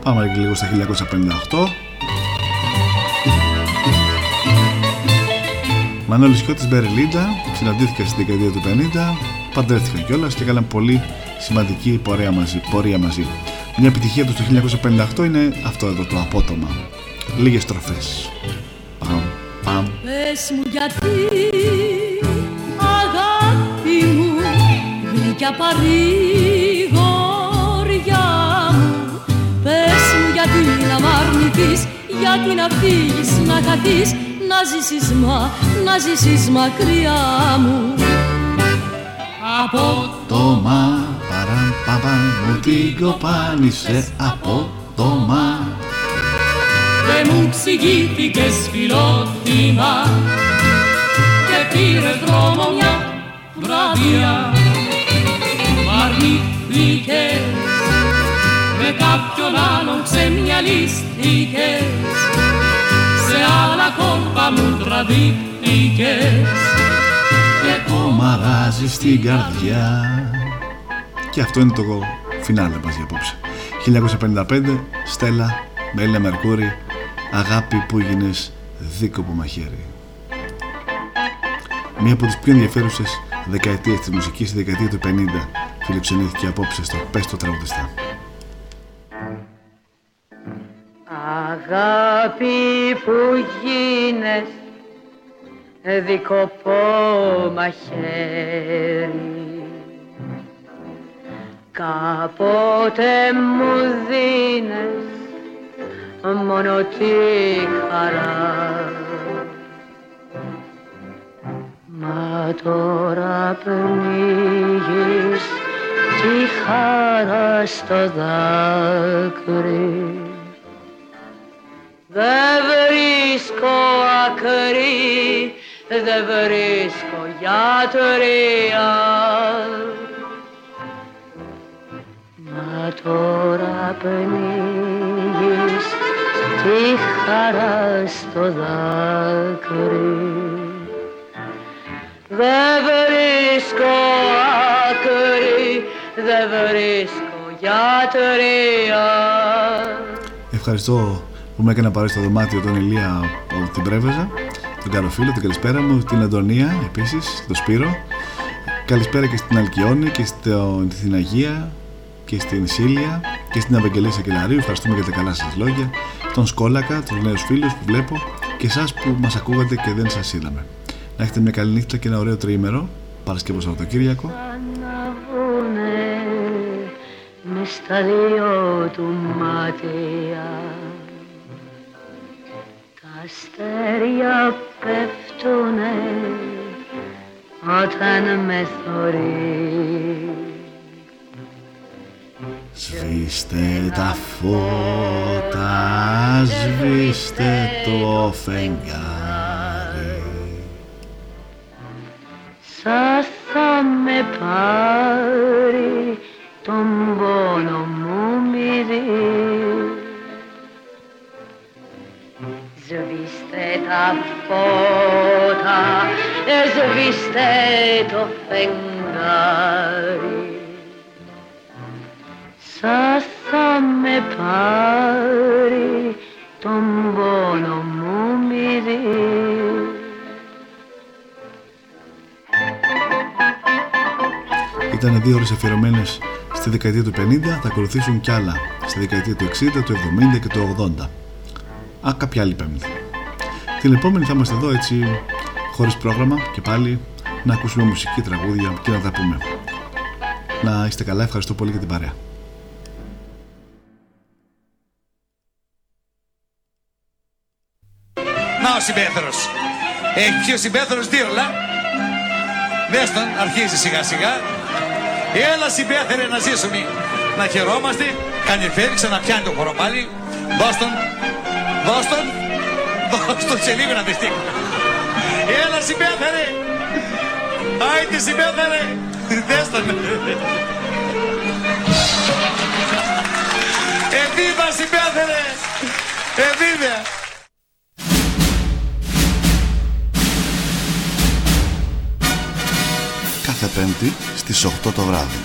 Πάμε και λίγο στα 1958. Μανώλης Κιώτης Μπερελίντα συναντήθηκαν στη δεκαετία του 50, παντρεύτηκαν κιόλας και έκαναν πολύ σημαντική πορεία μαζί, πορεία μαζί. Μια επιτυχία τους το 1958 είναι αυτό εδώ το απότομα. Λίγες στροφές. Παμ, παμ. Πες μου γιατί αγάπη μου γλυκιά παρηγοριά γιατί να μ' αρνηθείς γιατί να φύγεις να χαθείς να ζήσεις μα, να ζήσεις μακριά μου Από Απότομα, παραμ, παμ, μου την κοπάνισε απότομα. Δεν μου ξηγήθηκες φιλότιμα και πήρε δρόμο μια βραδιά Μ' αρνήθηκες με κάποιον άλλον ξεμυαλίστηκες σε άλλα κόλπα μου τραβήχτηκες και Το μαράζει στην καρδιά. Και αυτό είναι το φινάλε μας για απόψε. 1955, Στέλλα, Μέλια Μερκούρη, αγάπη που γίνες δίκοπο μαχαίρι. Μία από τις πιο ενδιαφέρουσες δεκαετίες της μουσικής, η δεκαετία του 50, φιλοξενήθηκε απόψε στο Πες το τραγουδιστά. Αγάπη που γίνες δικοπό μαχαίρι Κάποτε μου δίνες μόνο τη χαρά. Μα τώρα πνίγεις τη χαρά στο δάκρυ Δεν βρίσκω άκρη, δεν βρίσκω γιατρία Μα τώρα πνίγεις τη χαρά στο δάκρυ Δεν βρίσκω άκρη, δεν βρίσκω γιατρία Ευχαριστώ που με έκανε να πάρει στο δωμάτιο τον Ηλία από την Πρέβεζα, τον Καροφίλο, την καλησπέρα μου, την Αντωνία επίσης, τον Σπύρο. Καλησπέρα και στην Αλκιόνη και στο- στην Αγία και στην Σίλια και στην Ευαγγελία Σακελαρίου. Ευχαριστούμε για τα καλά σας λόγια. Τον Σκόλακα, τους νέους φίλους που βλέπω και εσάς που μας ακούγατε και δεν σας είδαμε. Να έχετε μια καλή νύχτα και ένα ωραίο τριήμερο, Παρασκευό Σαββατοκύριακο. αναβούνε μες στα δύο του μάτια τα αστέρια πέφτουνε όταν με θωρείς. Σβήστε τα φώτα, σβήστε το φεγγάρι. Σας θα με πάρει τον πόνο μου μυρί Σβήστε τα φώτα, σβήστε το φεγγάρι. Σας θα με πάρει τον πόνο μου μυρί. Ήταν δύο ώρες αφιερωμένες. Στη δεκαετία του 50, θα ακολουθήσουν κι άλλα. Στη δεκαετία του 60, του 70 και του 80. Α, κάποια άλλη πέμπτη. Την επόμενη θα είμαστε εδώ έτσι, χωρίς πρόγραμμα και πάλι να ακούσουμε μουσική, τραγούδια και να τα πούμε. Να είστε καλά, ευχαριστώ πολύ για την παρέα. Να ο συμπέθερος. Έχει πιει ο συμπέθερος δύο λα. Δες τον, αρχίζει σιγά σιγά. Έλα συμπέθερε να ζήσουμε. Να χαιρόμαστε. Κάνει φέρει, ξαναπιάνει το χώρο πάλι. Δώσ' τον. Δώσ' τον. Δώσ' τον σε λίγο να δεις τι. Έλα συμπέθερε. Άιτε συμπέθερε. Δες τον. Εβίβα συμπέθερε. Εβίβα. κάθε Πέμπτη στις 8 το βράδυ.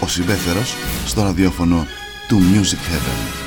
Ο συμπέθερος στο ραδιόφωνο του Music Heaven.